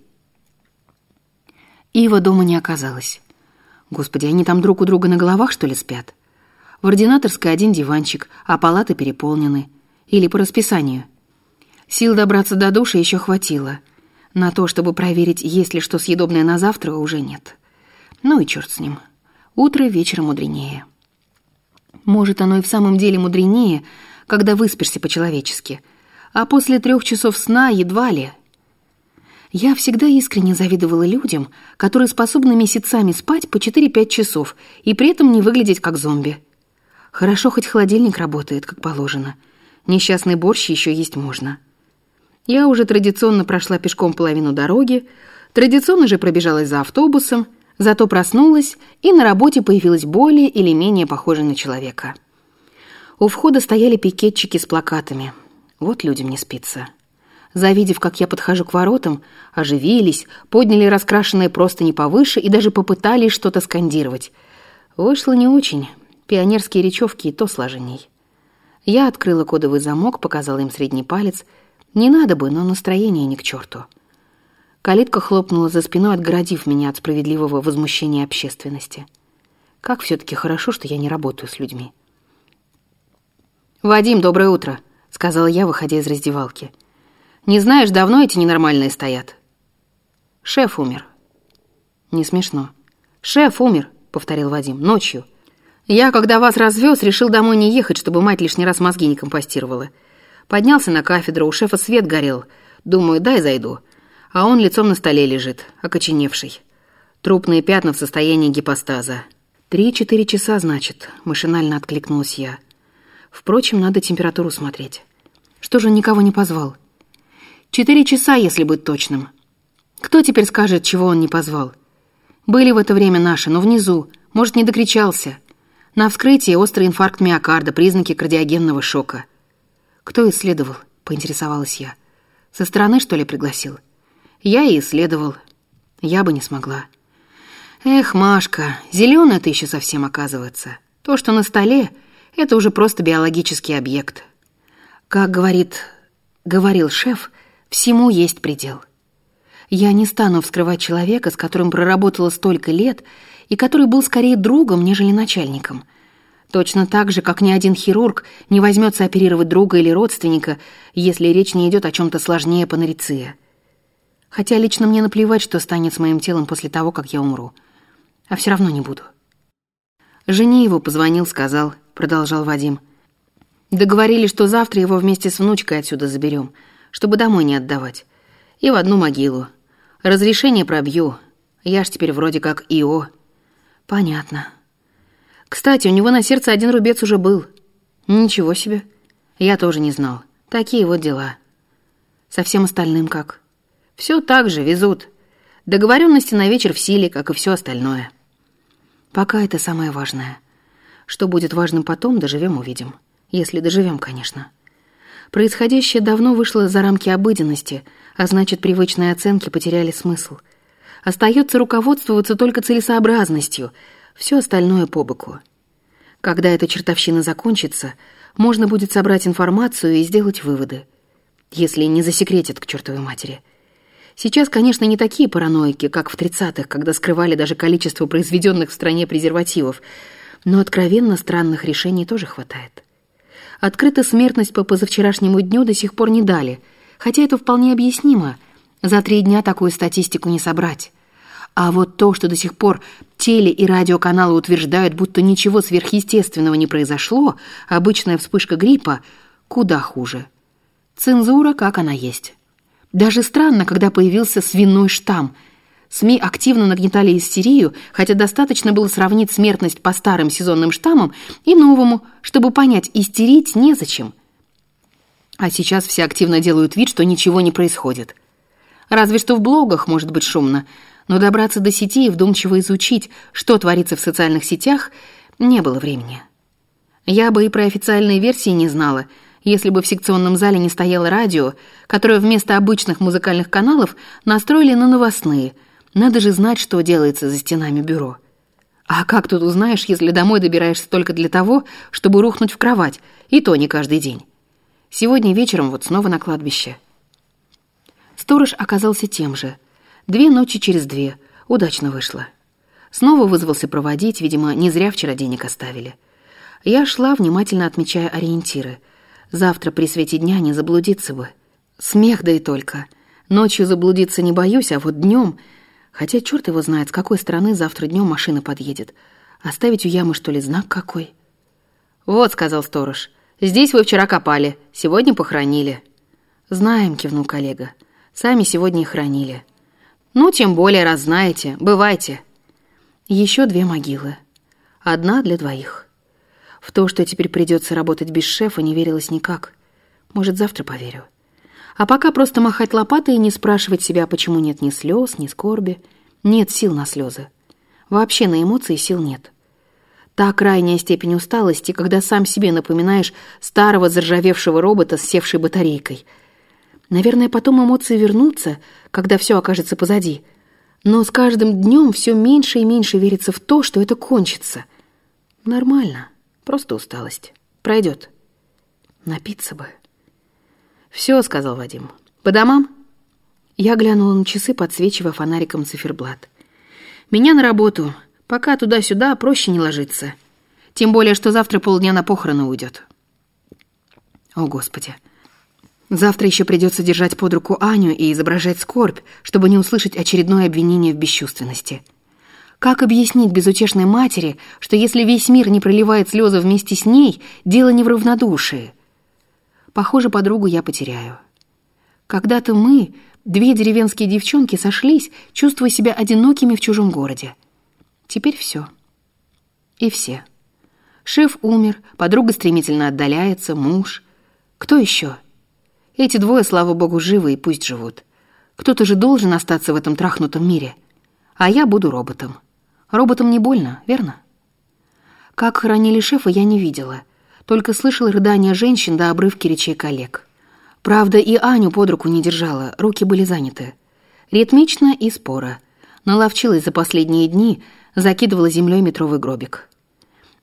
Ива дома не оказалась. Господи, они там друг у друга на головах, что ли, спят? В ординаторской один диванчик, а палаты переполнены. Или по расписанию. Сил добраться до души еще хватило. На то, чтобы проверить, есть ли что съедобное на завтра, уже нет. Ну и черт с ним. Утро вечером мудренее. Может, оно и в самом деле мудренее, когда выспишься по-человечески. А после трех часов сна едва ли. Я всегда искренне завидовала людям, которые способны месяцами спать по 4-5 часов и при этом не выглядеть как зомби. Хорошо, хоть холодильник работает, как положено. Несчастный борщ еще есть можно. Я уже традиционно прошла пешком половину дороги, традиционно же пробежалась за автобусом, зато проснулась и на работе появилась более или менее похожая на человека. У входа стояли пикетчики с плакатами. Вот людям не спится. Завидев, как я подхожу к воротам, оживились, подняли раскрашенные простыни повыше и даже попытались что-то скандировать. Вышло не очень. Пионерские речевки и то сложней. Я открыла кодовый замок, показала им средний палец — не надо бы, но настроение ни к черту. Калитка хлопнула за спиной, отгородив меня от справедливого возмущения общественности. Как все-таки хорошо, что я не работаю с людьми. «Вадим, доброе утро», — сказала я, выходя из раздевалки. «Не знаешь, давно эти ненормальные стоят?» «Шеф умер». «Не смешно». «Шеф умер», — повторил Вадим, — «ночью. Я, когда вас развез, решил домой не ехать, чтобы мать лишний раз мозги не компостировала. Поднялся на кафедру, у шефа свет горел. Думаю, дай зайду. А он лицом на столе лежит, окоченевший. Трупные пятна в состоянии гипостаза. «Три-четыре часа, значит», — машинально откликнулась я. «Впрочем, надо температуру смотреть. Что же он никого не позвал?» «Четыре часа, если быть точным. Кто теперь скажет, чего он не позвал?» «Были в это время наши, но внизу. Может, не докричался. На вскрытии острый инфаркт миокарда, признаки кардиогенного шока. «Кто исследовал?» — поинтересовалась я. «Со стороны, что ли, пригласил?» Я и исследовал. Я бы не смогла. Эх, Машка, зеленая ты еще совсем оказывается. То, что на столе, это уже просто биологический объект. Как говорит, говорил шеф, всему есть предел. Я не стану вскрывать человека, с которым проработала столько лет, и который был скорее другом, нежели начальником. Точно так же, как ни один хирург не возьмется оперировать друга или родственника, если речь не идет о чем-то сложнее панориция. Хотя лично мне наплевать, что станет с моим телом после того, как я умру. А все равно не буду. Жене его позвонил, сказал, продолжал Вадим. Договорились, что завтра его вместе с внучкой отсюда заберем, чтобы домой не отдавать. И в одну могилу. Разрешение пробью. Я ж теперь вроде как ИО. Понятно. Кстати, у него на сердце один рубец уже был. Ничего себе. Я тоже не знал. Такие вот дела. Со всем остальным как? Все так же, везут. Договоренности на вечер в силе, как и все остальное. Пока это самое важное. Что будет важным потом, доживем увидим. Если доживем, конечно. Происходящее давно вышло за рамки обыденности, а значит, привычные оценки потеряли смысл. Остается руководствоваться только целесообразностью, все остальное по боку. Когда эта чертовщина закончится, можно будет собрать информацию и сделать выводы. Если не засекретят к чертовой матери – Сейчас, конечно, не такие параноики, как в 30-х, когда скрывали даже количество произведенных в стране презервативов, но откровенно странных решений тоже хватает. Открыто смертность по позавчерашнему дню до сих пор не дали, хотя это вполне объяснимо. За три дня такую статистику не собрать. А вот то, что до сих пор теле- и радиоканалы утверждают, будто ничего сверхъестественного не произошло, обычная вспышка гриппа, куда хуже. Цензура, как она есть. Даже странно, когда появился свиной штамм. СМИ активно нагнетали истерию, хотя достаточно было сравнить смертность по старым сезонным штаммам и новому, чтобы понять, истерить незачем. А сейчас все активно делают вид, что ничего не происходит. Разве что в блогах может быть шумно, но добраться до сети и вдумчиво изучить, что творится в социальных сетях, не было времени. Я бы и про официальные версии не знала — если бы в секционном зале не стояло радио, которое вместо обычных музыкальных каналов настроили на новостные. Надо же знать, что делается за стенами бюро. А как тут узнаешь, если домой добираешься только для того, чтобы рухнуть в кровать, и то не каждый день? Сегодня вечером вот снова на кладбище. Сторож оказался тем же. Две ночи через две. Удачно вышло. Снова вызвался проводить, видимо, не зря вчера денег оставили. Я шла, внимательно отмечая ориентиры — Завтра при свете дня не заблудиться бы. Смех да и только. Ночью заблудиться не боюсь, а вот днем... Хотя черт его знает, с какой стороны завтра днем машина подъедет. Оставить у ямы, что ли, знак какой? «Вот», — сказал сторож, — «здесь вы вчера копали, сегодня похоронили». «Знаем», — кивнул коллега. «Сами сегодня и хранили». «Ну, тем более, раз знаете, бывайте». Еще две могилы. Одна для двоих. В то, что теперь придется работать без шефа, не верилось никак. Может, завтра поверю. А пока просто махать лопатой и не спрашивать себя, почему нет ни слез, ни скорби. Нет сил на слезы. Вообще на эмоции сил нет. Та крайняя степень усталости, когда сам себе напоминаешь старого заржавевшего робота с севшей батарейкой. Наверное, потом эмоции вернутся, когда все окажется позади. Но с каждым днем все меньше и меньше верится в то, что это кончится. Нормально. Просто усталость. Пройдет. Напиться бы. «Все», — сказал Вадим. «По домам?» Я глянула на часы, подсвечивая фонариком циферблат. «Меня на работу. Пока туда-сюда проще не ложиться. Тем более, что завтра полдня на похороны уйдет». «О, Господи!» Завтра еще придется держать под руку Аню и изображать скорбь, чтобы не услышать очередное обвинение в бесчувственности. Как объяснить безутешной матери, что если весь мир не проливает слезы вместе с ней, дело не в равнодушии? Похоже, подругу я потеряю. Когда-то мы, две деревенские девчонки, сошлись, чувствуя себя одинокими в чужом городе. Теперь все. И все. Шеф умер, подруга стремительно отдаляется, муж. Кто еще? Эти двое, слава богу, живы и пусть живут. Кто-то же должен остаться в этом трахнутом мире. А я буду роботом. Роботам не больно, верно? Как хоронили шефа, я не видела. Только слышала рыдания женщин до обрывки речей коллег. Правда, и Аню под руку не держала, руки были заняты. Ритмично и споро. Наловчилась за последние дни, закидывала землей метровый гробик.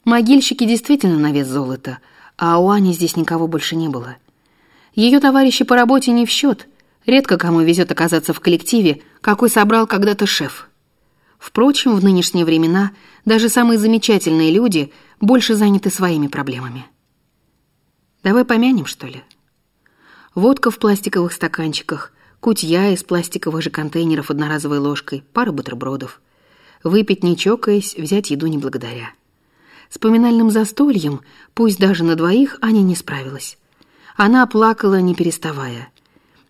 Могильщики действительно на вес золота, а у Ани здесь никого больше не было. Ее товарищи по работе не в счет. Редко кому везет оказаться в коллективе, какой собрал когда-то шеф. Впрочем, в нынешние времена даже самые замечательные люди больше заняты своими проблемами. Давай помянем, что ли? Водка в пластиковых стаканчиках, кутья из пластиковых же контейнеров одноразовой ложкой, пара бутербродов. Выпить не чокаясь, взять еду не благодаря. С поминальным застольем, пусть даже на двоих, Аня не справилась. Она плакала, не переставая.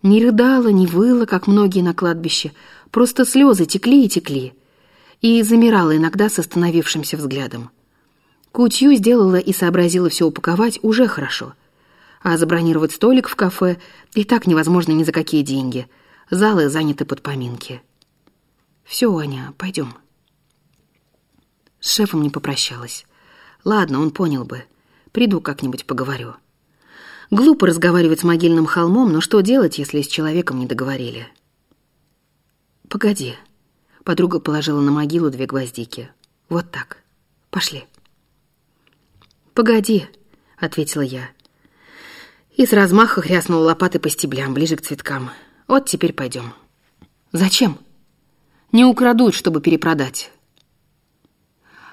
Не рыдала, не выла, как многие на кладбище, просто слезы текли и текли. И замирала иногда с остановившимся взглядом. Кутью сделала и сообразила все упаковать уже хорошо. А забронировать столик в кафе и так невозможно ни за какие деньги. Залы заняты под поминки. Все, Аня, пойдем. С шефом не попрощалась. Ладно, он понял бы. Приду как-нибудь поговорю. Глупо разговаривать с могильным холмом, но что делать, если с человеком не договорили? Погоди. Подруга положила на могилу две гвоздики. Вот так. Пошли. «Погоди», — ответила я. И с размаха хряснула лопатой по стеблям, ближе к цветкам. «Вот теперь пойдем». «Зачем?» «Не украдут, чтобы перепродать».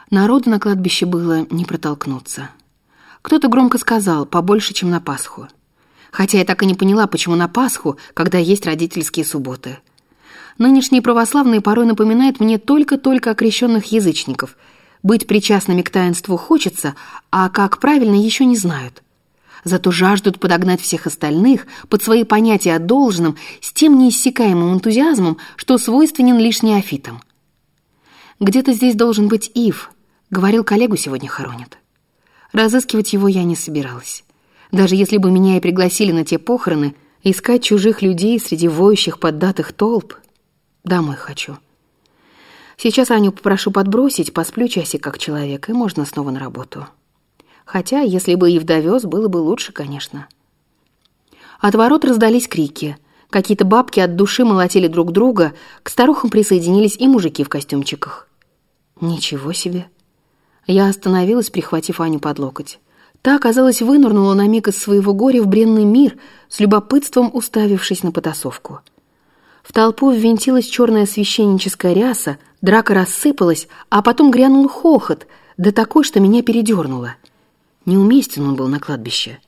Народу на кладбище было не протолкнуться. Кто-то громко сказал «побольше, чем на Пасху». Хотя я так и не поняла, почему на Пасху, когда есть родительские субботы. Нынешние православные порой напоминают мне только-только окрещенных язычников — быть причастными к таинству хочется, а как правильно еще не знают. Зато жаждут подогнать всех остальных под свои понятия о должном с тем неиссякаемым энтузиазмом, что свойственен лишь неофитам. «Где-то здесь должен быть Ив», — говорил коллегу сегодня хоронят. Разыскивать его я не собиралась. Даже если бы меня и пригласили на те похороны, искать чужих людей среди воющих поддатых толп, домой хочу. Сейчас Аню попрошу подбросить, посплю часик как человек, и можно снова на работу. Хотя, если бы Ив довез, было бы лучше, конечно. От ворот раздались крики. Какие-то бабки от души молотили друг друга, к старухам присоединились и мужики в костюмчиках. Ничего себе. Я остановилась, прихватив Аню под локоть. Та, казалось, вынырнула на миг из своего горя в бренный мир, с любопытством уставившись на потасовку. В толпу ввинтилась черная священническая ряса, драка рассыпалась, а потом грянул хохот, да такой, что меня передернуло. Неуместен он был на кладбище.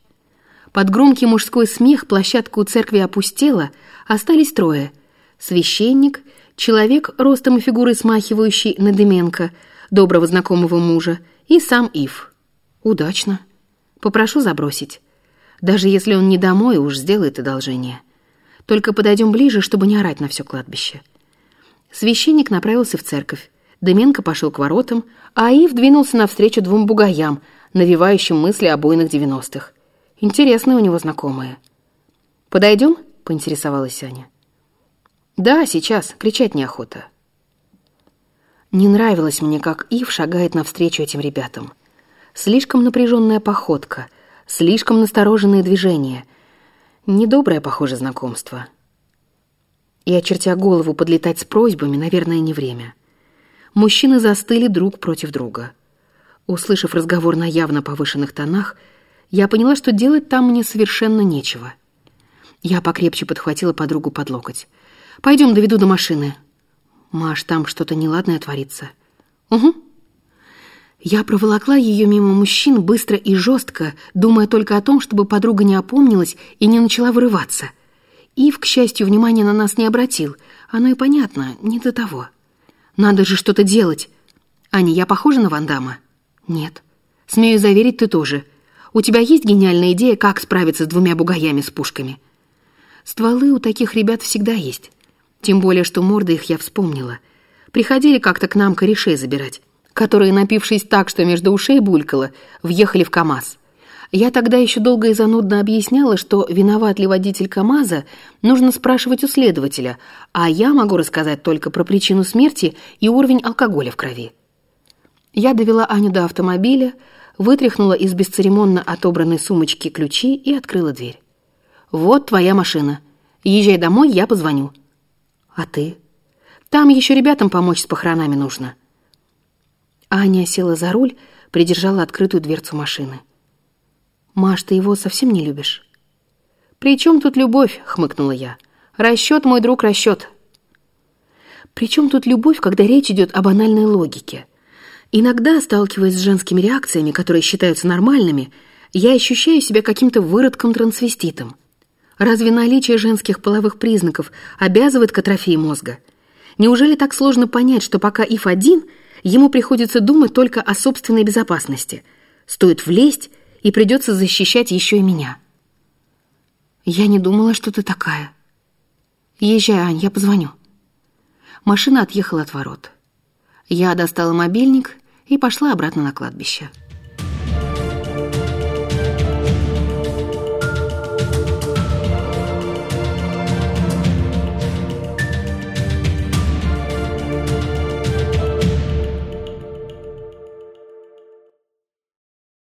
Под громкий мужской смех площадка у церкви опустела, остались трое. Священник, человек, ростом и фигурой смахивающий на Деменко, доброго знакомого мужа, и сам Ив. Удачно. Попрошу забросить. Даже если он не домой, уж сделает одолжение. Только подойдем ближе, чтобы не орать на все кладбище. Священник направился в церковь. Деменко пошел к воротам, а Ив двинулся навстречу двум бугаям, навевающим мысли о буйных девяностых. Интересные у него знакомые. «Подойдем?» — поинтересовалась Аня. «Да, сейчас. Кричать неохота». Не нравилось мне, как Ив шагает навстречу этим ребятам. Слишком напряженная походка, слишком настороженные движения — Недоброе, похоже, знакомство. И, очертя голову, подлетать с просьбами, наверное, не время. Мужчины застыли друг против друга. Услышав разговор на явно повышенных тонах, я поняла, что делать там мне совершенно нечего. Я покрепче подхватила подругу под локоть. «Пойдем, доведу до машины». «Маш, там что-то неладное творится». «Угу», я проволокла ее мимо мужчин быстро и жестко, думая только о том, чтобы подруга не опомнилась и не начала вырываться. Ив, к счастью, внимания на нас не обратил. Оно и понятно, не до того. Надо же что-то делать. Аня, я похожа на Вандама? Нет. Смею заверить, ты тоже. У тебя есть гениальная идея, как справиться с двумя бугаями с пушками? Стволы у таких ребят всегда есть. Тем более, что морды их я вспомнила. Приходили как-то к нам корешей забирать которые, напившись так, что между ушей булькало, въехали в КАМАЗ. Я тогда еще долго и занудно объясняла, что виноват ли водитель КАМАЗа, нужно спрашивать у следователя, а я могу рассказать только про причину смерти и уровень алкоголя в крови. Я довела Аню до автомобиля, вытряхнула из бесцеремонно отобранной сумочки ключи и открыла дверь. «Вот твоя машина. Езжай домой, я позвоню». А ты? Там еще ребятам помочь с похоронами нужно. Аня села за руль, придержала открытую дверцу машины. «Маш, ты его совсем не любишь?» «При чем тут любовь?» — хмыкнула я. «Расчет, мой друг, расчет». «При чем тут любовь, когда речь идет о банальной логике?» Иногда, сталкиваясь с женскими реакциями, которые считаются нормальными, я ощущаю себя каким-то выродком-трансвеститом. Разве наличие женских половых признаков обязывает к атрофии мозга? Неужели так сложно понять, что пока Ив один, ему приходится думать только о собственной безопасности? Стоит влезть, и придется защищать еще и меня. Я не думала, что ты такая. Езжай, Ань, я позвоню. Машина отъехала от ворот. Я достала мобильник и пошла обратно на кладбище.